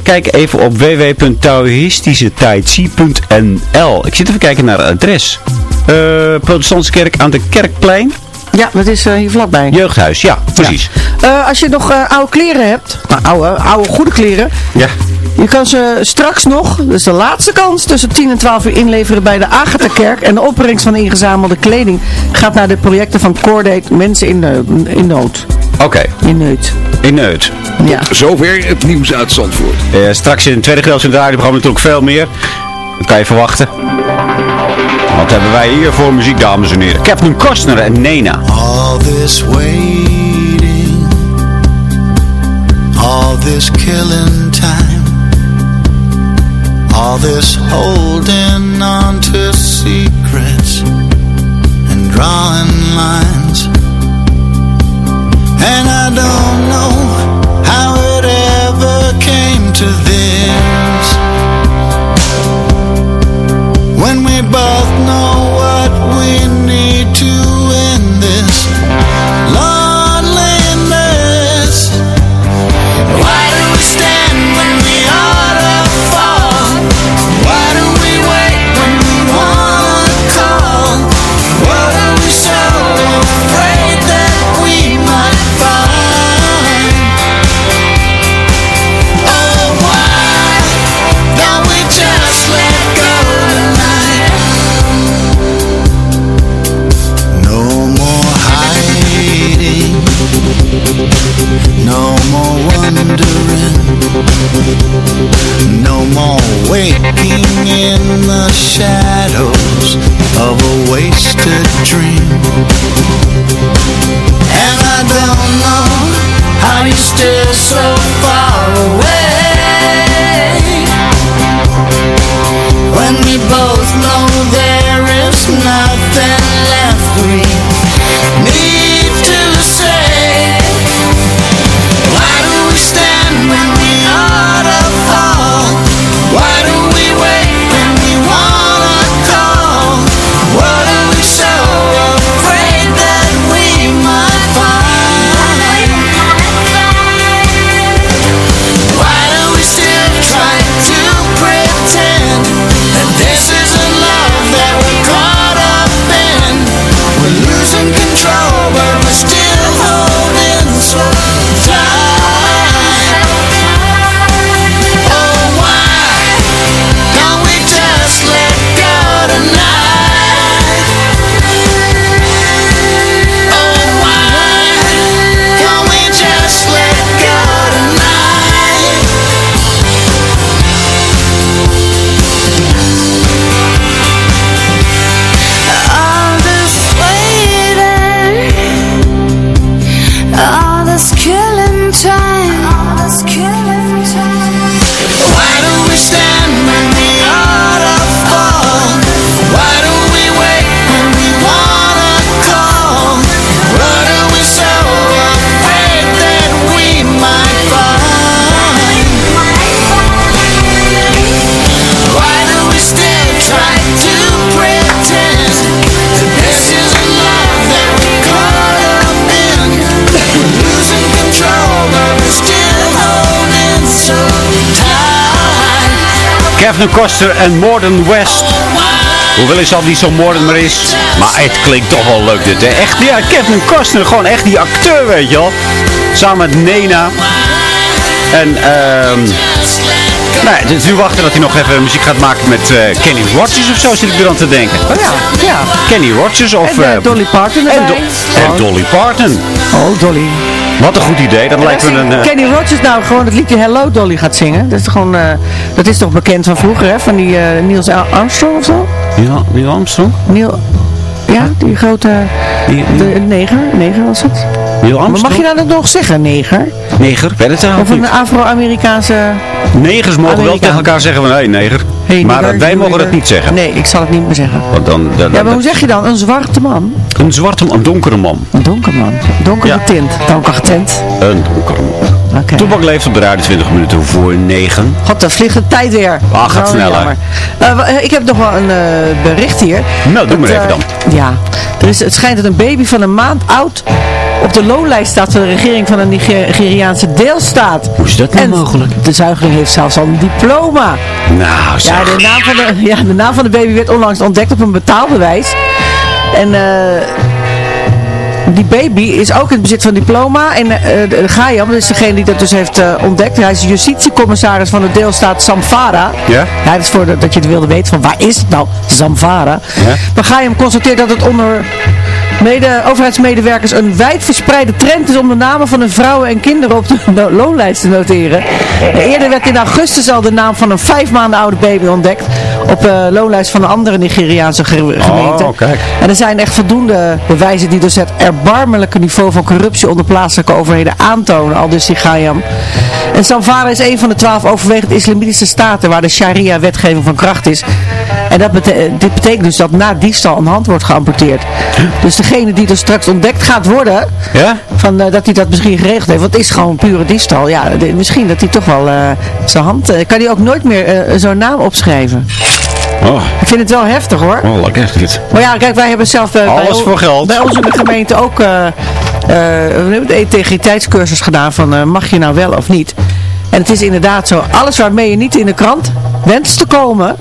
kijk even op www.taoïstischetai.nl Ik zit even kijken naar het adres. Eh Protestantse kerk aan de Kerkplein. ja, dat is hier vlakbij. Jeugdhuis, ja, precies. Als je nog oude kleren hebt, nou, oude, oude goede kleren, Ja. Je kan ze straks nog, dus de laatste kans, tussen 10 en 12 uur inleveren bij de Agatha-kerk. En de opbrengst van de ingezamelde kleding gaat naar de projecten van Cordate Mensen in, in Nood. Oké, In Neut. in Neut. Ja. Zover het nieuws uit Zandvoort. Eh, straks in het tweede gedeelte van het radioprogramma natuurlijk veel meer. Dat kan je verwachten. Wat hebben wij hier voor muziek, dames en heren? Captain Costner en Nena. All this waiting, all this killing time, all this holding on to secrets and drawing lines. And I don't know how it ever came to this. of a wasted dream. And I don't know how you still so far away. When we both know there is nothing left we Kevin Koster en Morten West. Hoewel hij zelf niet zo modern meer is. Maar het klinkt toch wel leuk dit, hè? Echt, ja, Kevin Costner, gewoon echt die acteur, weet je wel. Samen met Nena. En, ehm... nou, ja, het is nu wachten dat hij nog even muziek gaat maken met eh, Kenny Rogers of zo, zit ik er aan te denken. Oh ja, ja. Kenny Rogers of... En eh, eh, Dolly Parton en, erbij. Do- en Dolly Parton. Oh, Dolly. Wat een goed idee, dat En lijkt me een... Kenny Rogers nou gewoon het liedje Hello Dolly gaat zingen. Dat is, gewoon, dat is toch bekend van vroeger, hè? Van die eh, Niels Armstrong of zo? Neil, Neil Armstrong? Neil, ja, die grote Die- de, neger. Neger was het. Neil Maar Armstrong? mag je nou dat nog zeggen, neger? Neger, weet het Of een. Afro-Amerikaanse... Negers mogen wel tegen elkaar zeggen van, hé, neger. Hey, maar neger, eh, wij mogen dat niet zeggen. Nee, ik zal het niet meer zeggen. Want dan, dan, Ja, maar hoe zeg je dan? Een zwarte man? Een zwarte, een donkere man. Een donker man. Donker Ja. getint. Donker getint. Een donkere man. Oké. Toepak leeft op de radio 20 minuten voor 9. God, daar vliegt de tijd weer. Ah, gaat Zo sneller. Eh, eh, ik heb nog wel een eh, bericht hier. Nou, doe maar even eh, dan. Ja, er is, het schijnt dat een baby van een maand oud op de loonlijst staat van de regering van een Niger- Nigeriaanse deelstaat. Hoe is dat nou en mogelijk? de zuigeling heeft zelfs al een diploma. Nou, zeg. Ja de, naam van de, ja, de naam van de baby werd onlangs ontdekt op een betaalbewijs. En eh, die baby is ook in het bezit van diploma. En eh de Gayam, dat is degene die dat dus heeft eh, ontdekt. Hij is justitiecommissaris van de deelstaat Zamfara. Ja? Dat is voor de- dat je het wilde weten van waar is het nou, Zamfara. Ja. Maar Gayam constateert dat het onder mede, overheidsmedewerkers een wijdverspreide trend is om de namen van hun vrouwen en kinderen op de (laughs) loonlijst te noteren. Eerder werd in augustus al de naam van een vijf maanden oude baby ontdekt op de loonlijst van een andere Nigeriaanse ge- gemeente. Oh, kijk. En er zijn echt voldoende bewijzen die dus het erbarmelijke niveau van corruptie onder plaatselijke overheden aantonen, al dus die Gayam. En Zamfara is een van de twaalf overwegend islamitische staten waar de sharia-wetgeving van kracht is. En dat bete- dit betekent dus dat na diefstal een hand wordt geamputeerd. Dus degene die er straks ontdekt gaat worden, Ja? van, eh, dat hij dat misschien geregeld heeft. Want het is gewoon pure diefstal. Ja, de- misschien dat hij toch wel eh, zijn hand... eh, kan hij ook nooit meer eh, zo'n naam opschrijven. Oh, Ik vind het wel heftig hoor. oh lekker dit. Maar ja, kijk, wij hebben zelf eh, bij, Alles on- voor geld. bij ons in de gemeente ook eh, eh, hebben de integriteitscursus gedaan van eh, mag je nou wel of niet. En het is inderdaad zo, alles waarmee je niet in de krant wenst te komen,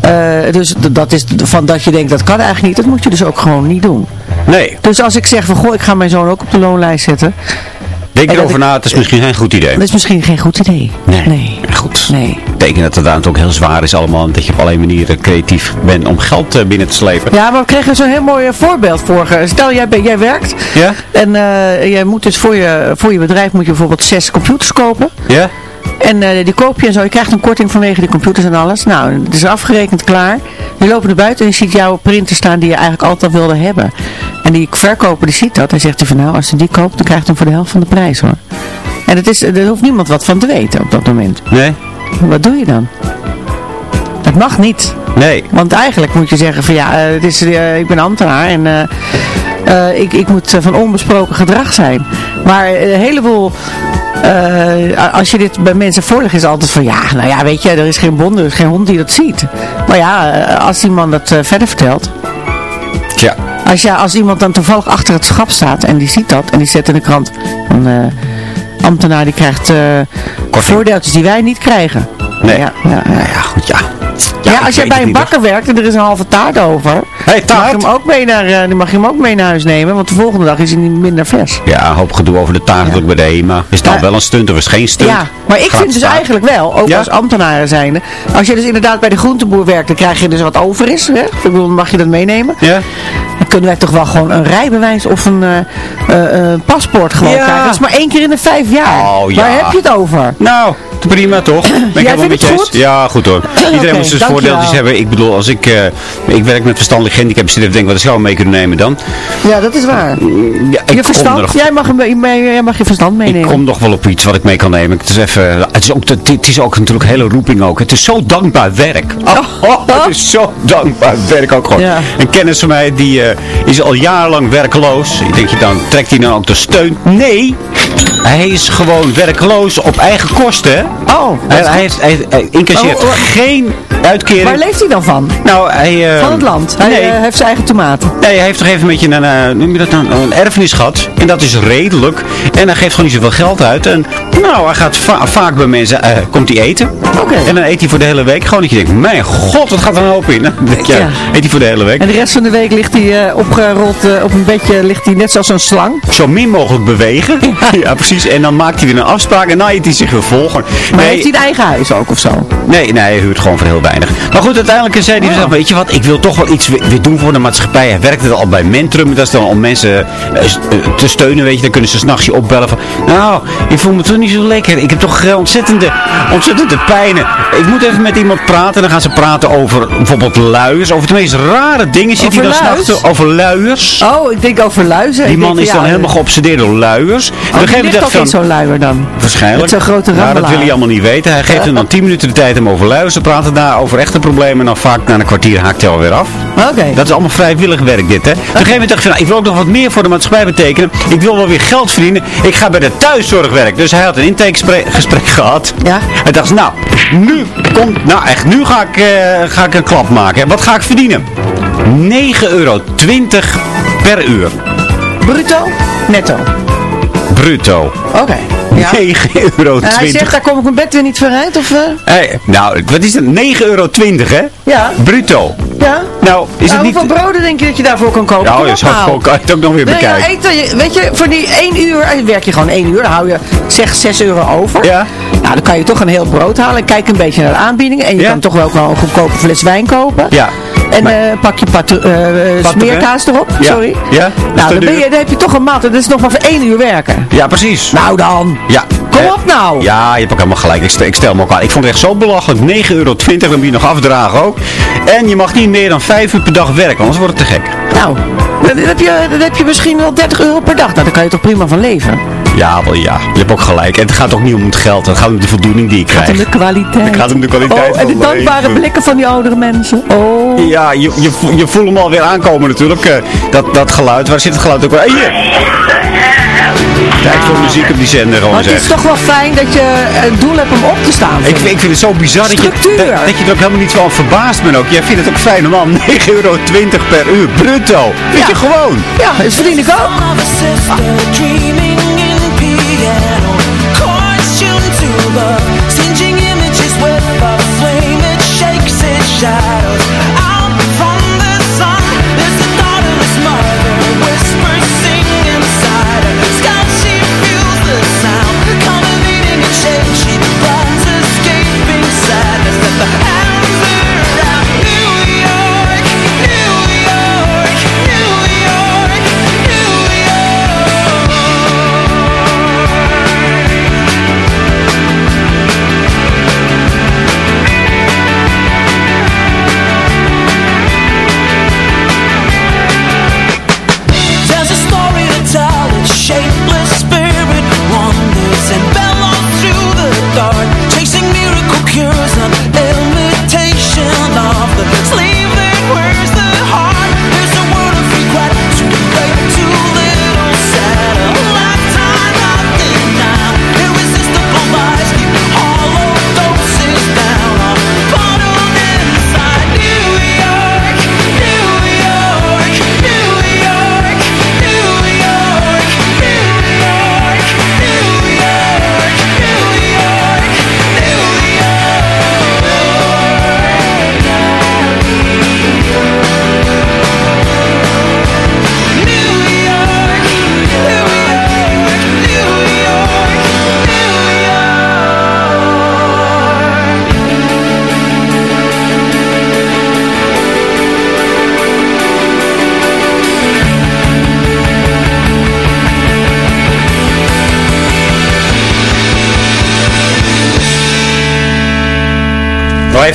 eh, dus dat is van dat je denkt dat kan eigenlijk niet, dat moet je dus ook gewoon niet doen. Nee, Dus als ik zeg van goh, ik ga mijn zoon ook op de loonlijst zetten, denk En erover ik- na, het is misschien geen goed idee. dat is misschien geen goed idee. Nee. Nee. Goed. Nee. Betekent dat het ook heel zwaar is allemaal. Dat je op allerlei manieren creatief bent om geld eh, binnen te slepen. Ja, maar we kregen zo'n heel mooi eh, voorbeeld vorige. Stel, jij, ben, jij werkt Ja? en eh, jij moet dus voor je, voor je bedrijf moet je bijvoorbeeld zes computers kopen. Ja? En eh, die koop je en zo. Je krijgt een korting vanwege die computers en alles. Nou, het is afgerekend klaar. Je loopt naar buiten en je ziet jouw printer staan die je eigenlijk altijd al wilde hebben. En die verkoper die ziet dat. En zegt hij van nou, als je die koopt, dan krijg je hem voor de helft van de prijs hoor. En het is, er hoeft niemand wat van te weten op dat moment. Nee? Wat doe je dan? Dat mag niet. Nee. Want eigenlijk moet je zeggen van ja, eh, het is, eh, ik ben ambtenaar en eh, ik, ik moet van onbesproken gedrag zijn. Maar een heleboel, als je dit bij mensen voorlegt is altijd van ja, nou ja, weet je, er is geen bond, er is geen hond die dat ziet. Maar ja, als die man dat verder vertelt, Tja. Als, ja, als iemand dan toevallig achter het schap staat en die ziet dat en die zet in de krant, een eh, ambtenaar die krijgt eh voordeeltjes die wij niet krijgen. Nee. Ja, ja, ja. Ja, goed, ja. Ja, ik als jij bij een bakker werkt en er is een halve taart over, Hey, mag je, hem ook mee naar, eh, dan mag je hem ook mee naar huis nemen, want de volgende dag is hij niet minder vers. Ja, een hoop gedoe over de taart natuurlijk bij de HEMA. Is het nou Ja. wel een stunt of is geen stunt? Ja, maar ik vind dus taart. eigenlijk wel, ook als ambtenaren zijnde, als je dus inderdaad bij de groenteboer werkt, dan krijg je dus wat over is. Hè? Ik bedoel, mag je dat meenemen? Ja? Dan kunnen wij toch wel gewoon een rijbewijs of een eh, eh, eh, paspoort gewoon krijgen. Dat is maar één keer in de vijf jaar. Oh, ja. Waar heb je het over? Nou, prima toch? Ben ik helemaal vindt het goed? Ja, goed hoor. (laughs) Iedereen dankjewel. voordeeltjes hebben. Ik bedoel, als ik, eh, ik werk met verstandelijk handicap, zit even te denken, wat zou ik mee kunnen nemen dan? Ja, dat is waar. Ja, ik Je kom er verstand, nog- jij mag, jij mag je verstand Ik meenemen. kom nog wel op iets wat ik mee kan nemen. Het is, even, het is, ook, het is ook natuurlijk hele roeping ook. Het is zo dankbaar werk. Oh, oh, het is zo dankbaar werk ook gewoon. Ja. Een kennis van mij die eh, is al jarenlang werkloos. Ik denk je dan, trekt hij dan ook de steun? Nee, hij is gewoon werkloos op eigen kosten. Oh, Hij, hij, hij, hij incasseert Oh, oh. geen uitkering. Waar leeft hij dan van? Nou, hij... eh, Van het land. Hij nee. eh, heeft zijn eigen tomaten. Nee, hij heeft toch even een beetje een, eh, noem je dat een erfenis gehad. En dat is redelijk. En hij geeft gewoon niet zoveel geld uit. En nou, hij gaat va- vaak bij mensen, eh, komt hij eten. Oké. En dan eet hij voor de hele week. Gewoon dat je denkt, mijn god, wat gaat er een hoop in. (laughs) Dan denk je, Ja. ja, eet hij voor de hele week. En de rest van de week ligt hij eh, opgerold eh, op een bedje, ligt hij net zoals een slang. Zo min mogelijk bewegen. (laughs) Ja. precies. En dan maakt hij weer een afspraak en dan eet hij zich weer vol. Gewoon- Maar Nee, heeft hij een eigen huis ook of zo? Nee, nee, hij huurt gewoon voor heel weinig. Maar goed, uiteindelijk zei hij, oh. weet je wat, ik wil toch wel iets weer doen voor de maatschappij. Hij werkte al bij Mentrum, dat is dan om mensen te steunen, weet je. Dan kunnen ze s'nachts je opbellen van, nou, ik voel me toch niet zo lekker. Ik heb toch eh, ontzettende, ontzettende pijnen. Ik moet even met iemand praten. Dan gaan ze praten over bijvoorbeeld luiers, over de meest rare dingen. Zit hij dan Over luis? s'nachts over luiers. Oh, ik denk over luizen. Die Ik man denk, is ja, dan helemaal geobsedeerd door luiers. Oh, ook dacht in zo'n luier dan. Waarschijnlijk. Met zo'n grote Nou, dat wil hij allemaal niet weten. Hij geeft hem dan 10 minuten de tijd om over luiers te praten. Daar over echte problemen. En dan vaak na een kwartier haakt hij alweer af. Oké. Dat is allemaal vrijwillig werk dit, hè. Op een gegeven moment dacht van, nou, ik wil ook nog wat meer voor de maatschappij betekenen. Ik wil wel weer geld verdienen. Ik ga bij de thuiszorg werken. Dus hij had een intakegesprek gehad. Ja. Hij dacht, nou, nu komt, nou echt, nu ga ik, eh, ga ik een klap maken. Wat ga ik verdienen? 9,20 euro per uur. Bruto? Netto. Bruto. Oké. Ja. 9,20 euro. En hij zegt, daar kom ik mijn bed weer niet vooruit, of... eh? Hey, nou, wat is het? 9,20 euro, hè? Ja. Bruto. Ja. Nou, is Nou, het niet... hoeveel broden denk je dat je daarvoor kan kopen? Nou, je zou nou. gewoon kan je het ook nog weer Nee, ja, bekijken. eten, je- weet je, voor die 1 uur, eh, werk je gewoon 1 uur, dan hou je zeg 6 euro over. Ja. Nou, dan kan je toch een heel brood halen en kijk een beetje naar de aanbiedingen. En je Ja. kan toch wel ook wel een goedkope fles wijn kopen. Ja. En Maar- eh, pak je pat, eh, smeerkaas erop, Ja. sorry. Ja, Nou, dan, ben je, dan heb je toch een mat. Dat is nog maar voor 1 uur werken. Ja, precies. Nou dan. Ja. Kom Eh, op nou. Ja, je hebt ook helemaal gelijk. Ik stel, ik stel me ook aan. Ik vond het echt zo belachelijk. 9,20 euro, dan moet je nog afdragen ook. En je mag niet meer dan 5 uur per dag werken, anders wordt het te gek. Nou, dan heb, je, dan heb je misschien wel 30 euro per dag. Nou, daar kan je toch prima van leven. Ja, wel ja. Je hebt ook gelijk. En het gaat ook niet om het geld. Het gaat om de voldoening die je Het gaat om de kwaliteit. Het gaat om de kwaliteit Oh, en de dankbare leven. blikken van die oudere mensen. Oh. Ja, je, je, je voelt hem alweer aankomen natuurlijk. eh, dat, dat geluid. Waar zit het geluid ook weer? Hier! Tijd voor muziek op die zender gewoon Maar het is toch wel fijn dat je een doel hebt om op te staan. Ik, vind vind- ik vind het zo bizar dat je, dat, dat je er ook helemaal niet van verbaasd bent ook. Jij vindt het ook fijn man. (laughs) 9,20 euro per uur. Bruto. Vind Ja. je gewoon. Ja, dat verdien ik ook.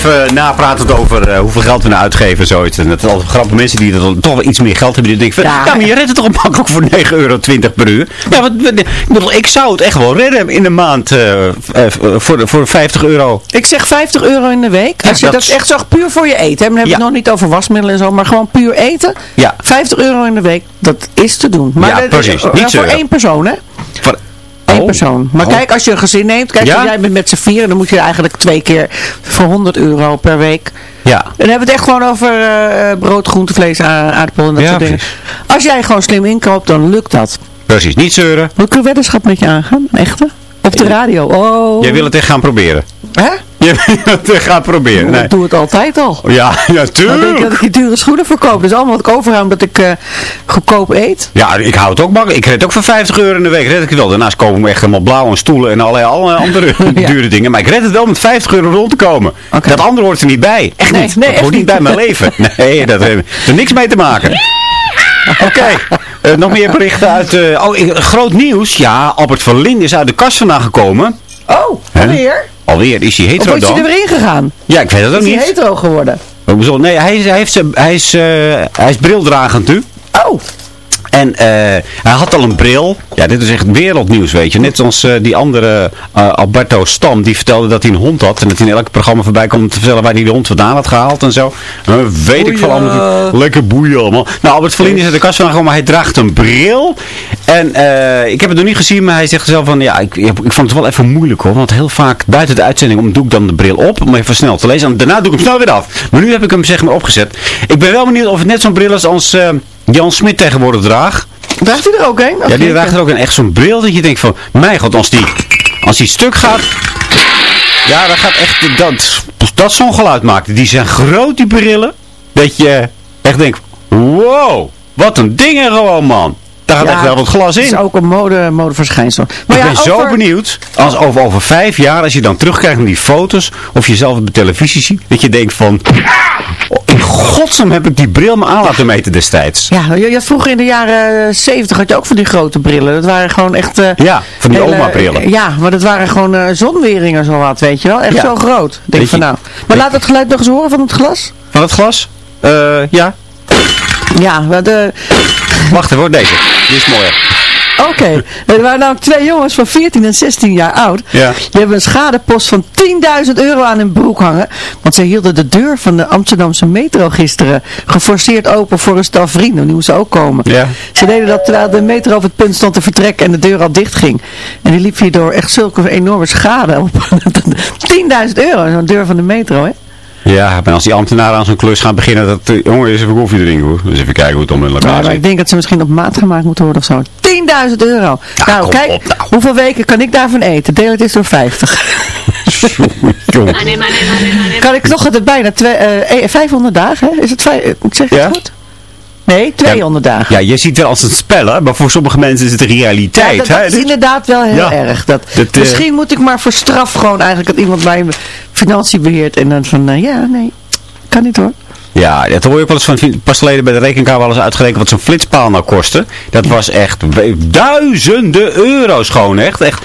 Even napraten over eh, hoeveel geld we nou uitgeven en zoiets. En dat is altijd grappig. Mensen die er dan toch wel iets meer geld hebben. Die denken van, Ja. ja, maar je redt het toch makkelijk voor 9,20 euro per uur. Ja, wat, ik bedoel, ik zou het echt wel redden in de maand eh, eh, voor, voor 50 euro. Ik zeg 50 euro in de week. Als je dat is- echt zag, puur voor je eten. hè. Dan hebben we Ja. het nog niet over wasmiddelen en zo, maar gewoon puur eten. Ja. 50 euro in de week, dat is te doen. Maar Ja, precies. eh, Niet voor één persoon, hè? Voor, Eén één Oh. Persoon. Maar Oh. kijk, als je een gezin neemt, kijk, Ja? jij bent met z'n vieren, dan moet je eigenlijk twee keer voor 100 euro per week. Ja. En dan hebben we het echt gewoon over eh, brood, groente, vlees, a- aardappelen en dat Ja, soort dingen. precies. Als jij gewoon slim inkoopt, dan lukt dat. Precies, niet zeuren. Wil ik een weddenschap met je aangaan? Een echte? Op de radio. Oh. Jij wil het echt gaan proberen. Hè? (laughs) Jij wil het gaan proberen. Nee. Ik doe het altijd al. Ja, ja, Dan denk ik dat ik die dure schoenen verkoop. Dus allemaal wat ik overhoud omdat ik eh, goedkoop eet. Ja, ik hou het ook makkelijk. Ik red ook voor 50 euro in de week. Red ik het wel. Daarnaast komen we echt helemaal blauw en stoelen en allerlei, allerlei andere (laughs) Ja. dure dingen. Maar ik red het wel met 50 euro rond te komen. Dat andere hoort er niet bij. Echt Nee, niet. nee, dat hoort niet bij mijn leven. (laughs) Nee, dat heeft er niks mee te maken. Oké, eh, nog meer berichten uit... eh, oh, groot nieuws. Ja, Albert Verlinde is uit de kast vandaan gekomen. Oh, alweer? Alweer, is hij Of hetero is hij er weer ingegaan? Ja, ik weet het ook Is hij niet. hetero geworden? Nee, hij is, hij, heeft zijn- hij, is, eh, hij is brildragend nu. Oh, En eh, hij had al een bril. Ja, dit is echt wereldnieuws, weet je. Net zoals eh, die andere eh, Alberto Stam, die vertelde dat hij een hond had. En dat hij in elk programma voorbij kwam om te vertellen waar hij de hond vandaan had gehaald en zo. Weet ik van allemaal. Lekker boeien allemaal. Nou, Albert Verlinde is uit de kast van maar hij draagt een bril. En ik heb het nog niet gezien, maar hij zegt zelf van, ja, ik, ik vond het wel even moeilijk hoor. Want heel vaak buiten de uitzending om, doe ik dan de bril op, om even snel te lezen. En daarna doe ik hem snel weer af. Maar nu heb ik hem zeg maar opgezet. Ik ben wel benieuwd of het net zo'n bril is als Jan Smit tegenwoordig draagt. draagt hij er ook een? Ja, die draagt er ook een echt zo'n bril dat je denkt van, mijn god, als die, als die stuk gaat, ja, dat gaat echt, dat, dat zo'n geluid maakt. Die zijn groot, die brillen, dat je echt denkt, wow, wat een ding er gewoon, man. Daar gaat Ja, echt wel wat glas Het is in. ook een mode, modeverschijnsel. Maar ik ja, ben zo benieuwd, als over, over vijf jaar, als je dan terugkijkt naar die foto's, of je zelf op de televisie ziet, dat je denkt van, oh, in godsnaam heb ik die bril me aan laten meten destijds. Ja, je, je vroeger in de jaren 70 had je ook van die grote brillen. Dat waren gewoon echt... eh, Ja, van die oma-brillen. Ja, maar dat waren gewoon eh zonweringen zo wat, weet je wel. Echt Ja. zo groot. Denk van nou. Maar laat het geluid nog eens horen van het glas. Van het glas? Eh, ja. Ja, de... Wacht even, hoor, deze. Die is mooier. Oké, er waren nou twee jongens van 14 en 16 jaar oud. Ja. Die hebben een schadepost van 10.000 euro aan hun broek hangen. Want ze hielden de deur van de Amsterdamse metro gisteren geforceerd open voor een stel vrienden. Nu moesten ook komen. Ja. Ze deden dat terwijl de metro op het punt stond te vertrekken en de deur al dicht ging. En die liep hierdoor echt zulke enorme schade op. (laughs) 10.000 euro, zo'n deur van de metro, hè? Ja, maar als die ambtenaren aan zo'n klus gaan beginnen, dat, eh, jongen, eens even koffie drinken hoor. Dus even kijken hoe het om in elkaar Ja, maar zit. ik denk dat ze misschien op maat gemaakt moeten worden of zo. 10.000 euro. nou, kijk, op nou. hoeveel weken kan ik daarvan eten? Deel het eens door 50. (laughs) Jongen. Kan ik nog het bijna twee, eh, eh, 500 dagen? Hè? Is het vijf, ik zeg het Ja? goed? Nee, 200 dagen. Ja, je ziet wel als het spellen, maar voor sommige mensen is het de realiteit. Ja, dat, hè? dat is inderdaad wel heel Ja. erg. Dat, Dat, eh, misschien moet ik maar voor straf gewoon eigenlijk dat iemand mijn financiën beheert. En dan van, eh, ja, nee, kan niet hoor. Ja, dat hoor je ook wel eens van pas geleden bij de rekenkaart wel eens uitgerekend wat zo'n flitspaal nou kostte. Dat was echt duizenden euro's gewoon echt. echt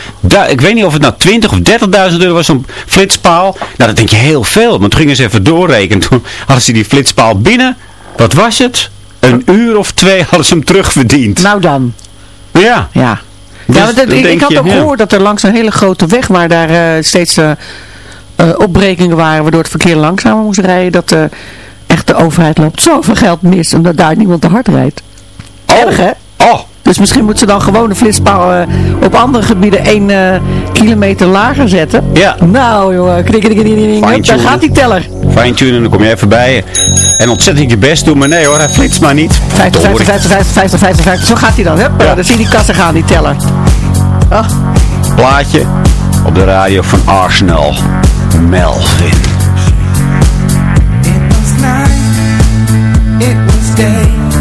ik weet niet of het nou 20 of 30.000 euro was zo'n flitspaal. Nou, dat denk je heel veel. Maar toen gingen ze even doorrekenen. Toen hadden ze die flitspaal binnen. Wat was het? Een uur of twee hadden ze hem terugverdiend. Nou dan, Ja. ja. Dus ja, dan ik, had je, ook ja. gehoord dat er langs een hele grote weg, waar daar eh, steeds eh, eh, opbrekingen waren, waardoor het verkeer langzamer moest rijden, dat echt de overheid loopt zoveel geld mis, omdat daar niemand te hard rijdt. Erg hè? Oh, Dus misschien moeten ze dan gewoon de flitspaal eh, op andere gebieden 1 eh, kilometer lager zetten. Ja. Nou jongen, krik, daar gaat die teller. fine-tunen, dan kom je even bij. En ontzettend je best doen, maar nee hoor, hij flitst maar niet. 50, 50, Dorie. 50, 50, 50, 50, 50. Zo gaat hij dan. Hup, Ja. Dan zie je die kassen gaan, die teller. Ah. Plaatje op de radio van Arsenal. Melvin. It was night, it was day.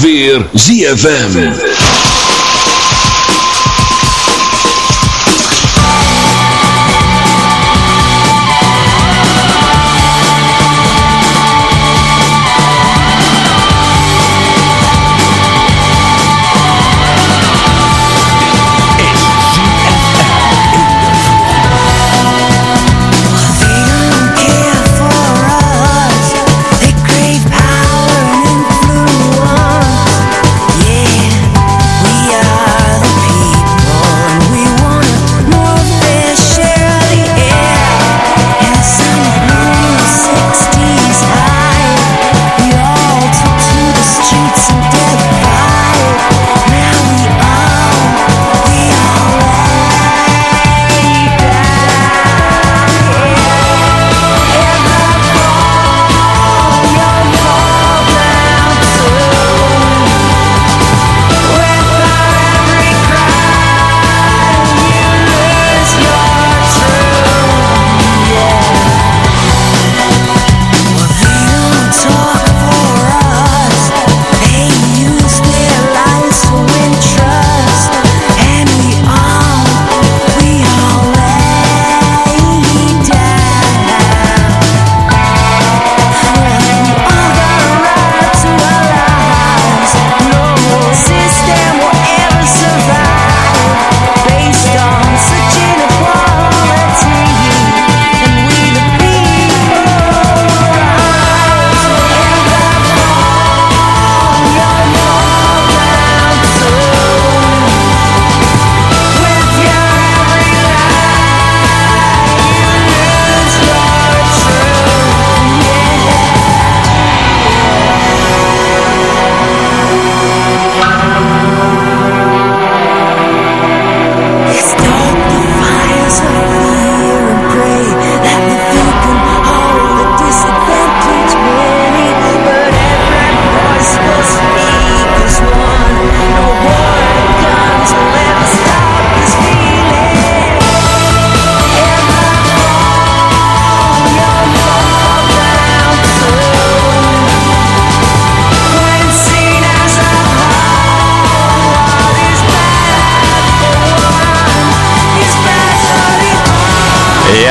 Weer ZFM.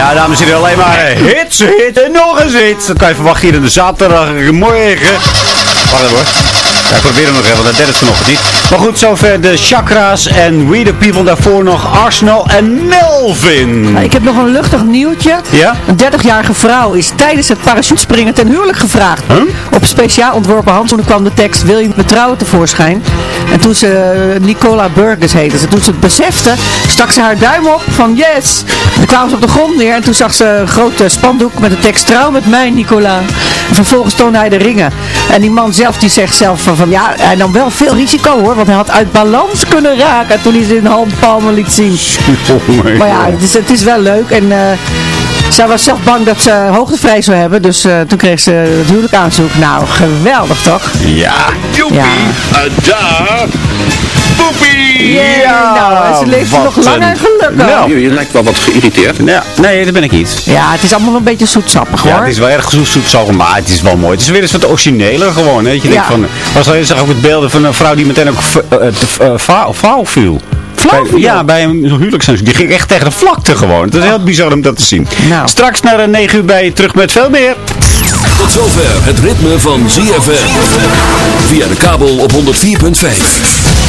Ja, dames en heren, alleen maar eh, hits, hit en nog eens hits. Dat kan je verwachten hier in de zaterdagmorgen. Wacht even hoor. Probeer hem nog even, want dat deed het vanochtend niet. Maar goed, zover de Chakra's en We The People. Daarvoor nog Arsenal en Melvin. Nou, ik heb nog een luchtig nieuwtje. Ja? Een 30-jarige vrouw is tijdens het parachutespringen ten huwelijk gevraagd. Op speciaal ontworpen handzoenen kwam de tekst Wil je me trouwen tevoorschijn? En toen ze eh, Nicola Burgers heette ze, toen ze het besefte, stak ze haar duim op van yes. En toen kwamen ze op de grond neer en toen zag ze een grote spandoek met de tekst Trouw met mij Nicola. En vervolgens toonde hij de ringen. En die man zelf die zegt zelf van, van ja, hij nam wel veel risico hoor, want hij had uit balans kunnen raken toen hij ze in handpalmen liet zien. (laughs) Maar ja, het is, het is wel leuk en... eh, zij was zelf bang dat ze hoogtevrij zou hebben, dus eh, toen kreeg ze het huwelijk aanzoek. Nou, geweldig toch? Ja. Ja. daar. Poepie! Ja, nou, ze leeft nog lang en gelukkig. Nou. Je, je lijkt wel wat geïrriteerd. Ja, nee, dat ben ik niet. Ja, het is allemaal een beetje zoetsappig Ja, hoor. het is wel erg zoet, zoet maar het is wel mooi. Het is weer eens wat origineler gewoon. Hè? Dat Je denkt Ja. van, was al zag ook het beelden van een vrouw die meteen ook v- eh, eh, flauw flauw viel. Flauw Bij- viel? Ja, bij een huwelijksaanzoek. Die ging echt tegen de vlakte gewoon. Het is heel bizar om dat te zien. Nou. Straks naar de 9 uur bij je terug met veel meer. Tot zover het ritme van ZFM. Via de kabel op 104.5.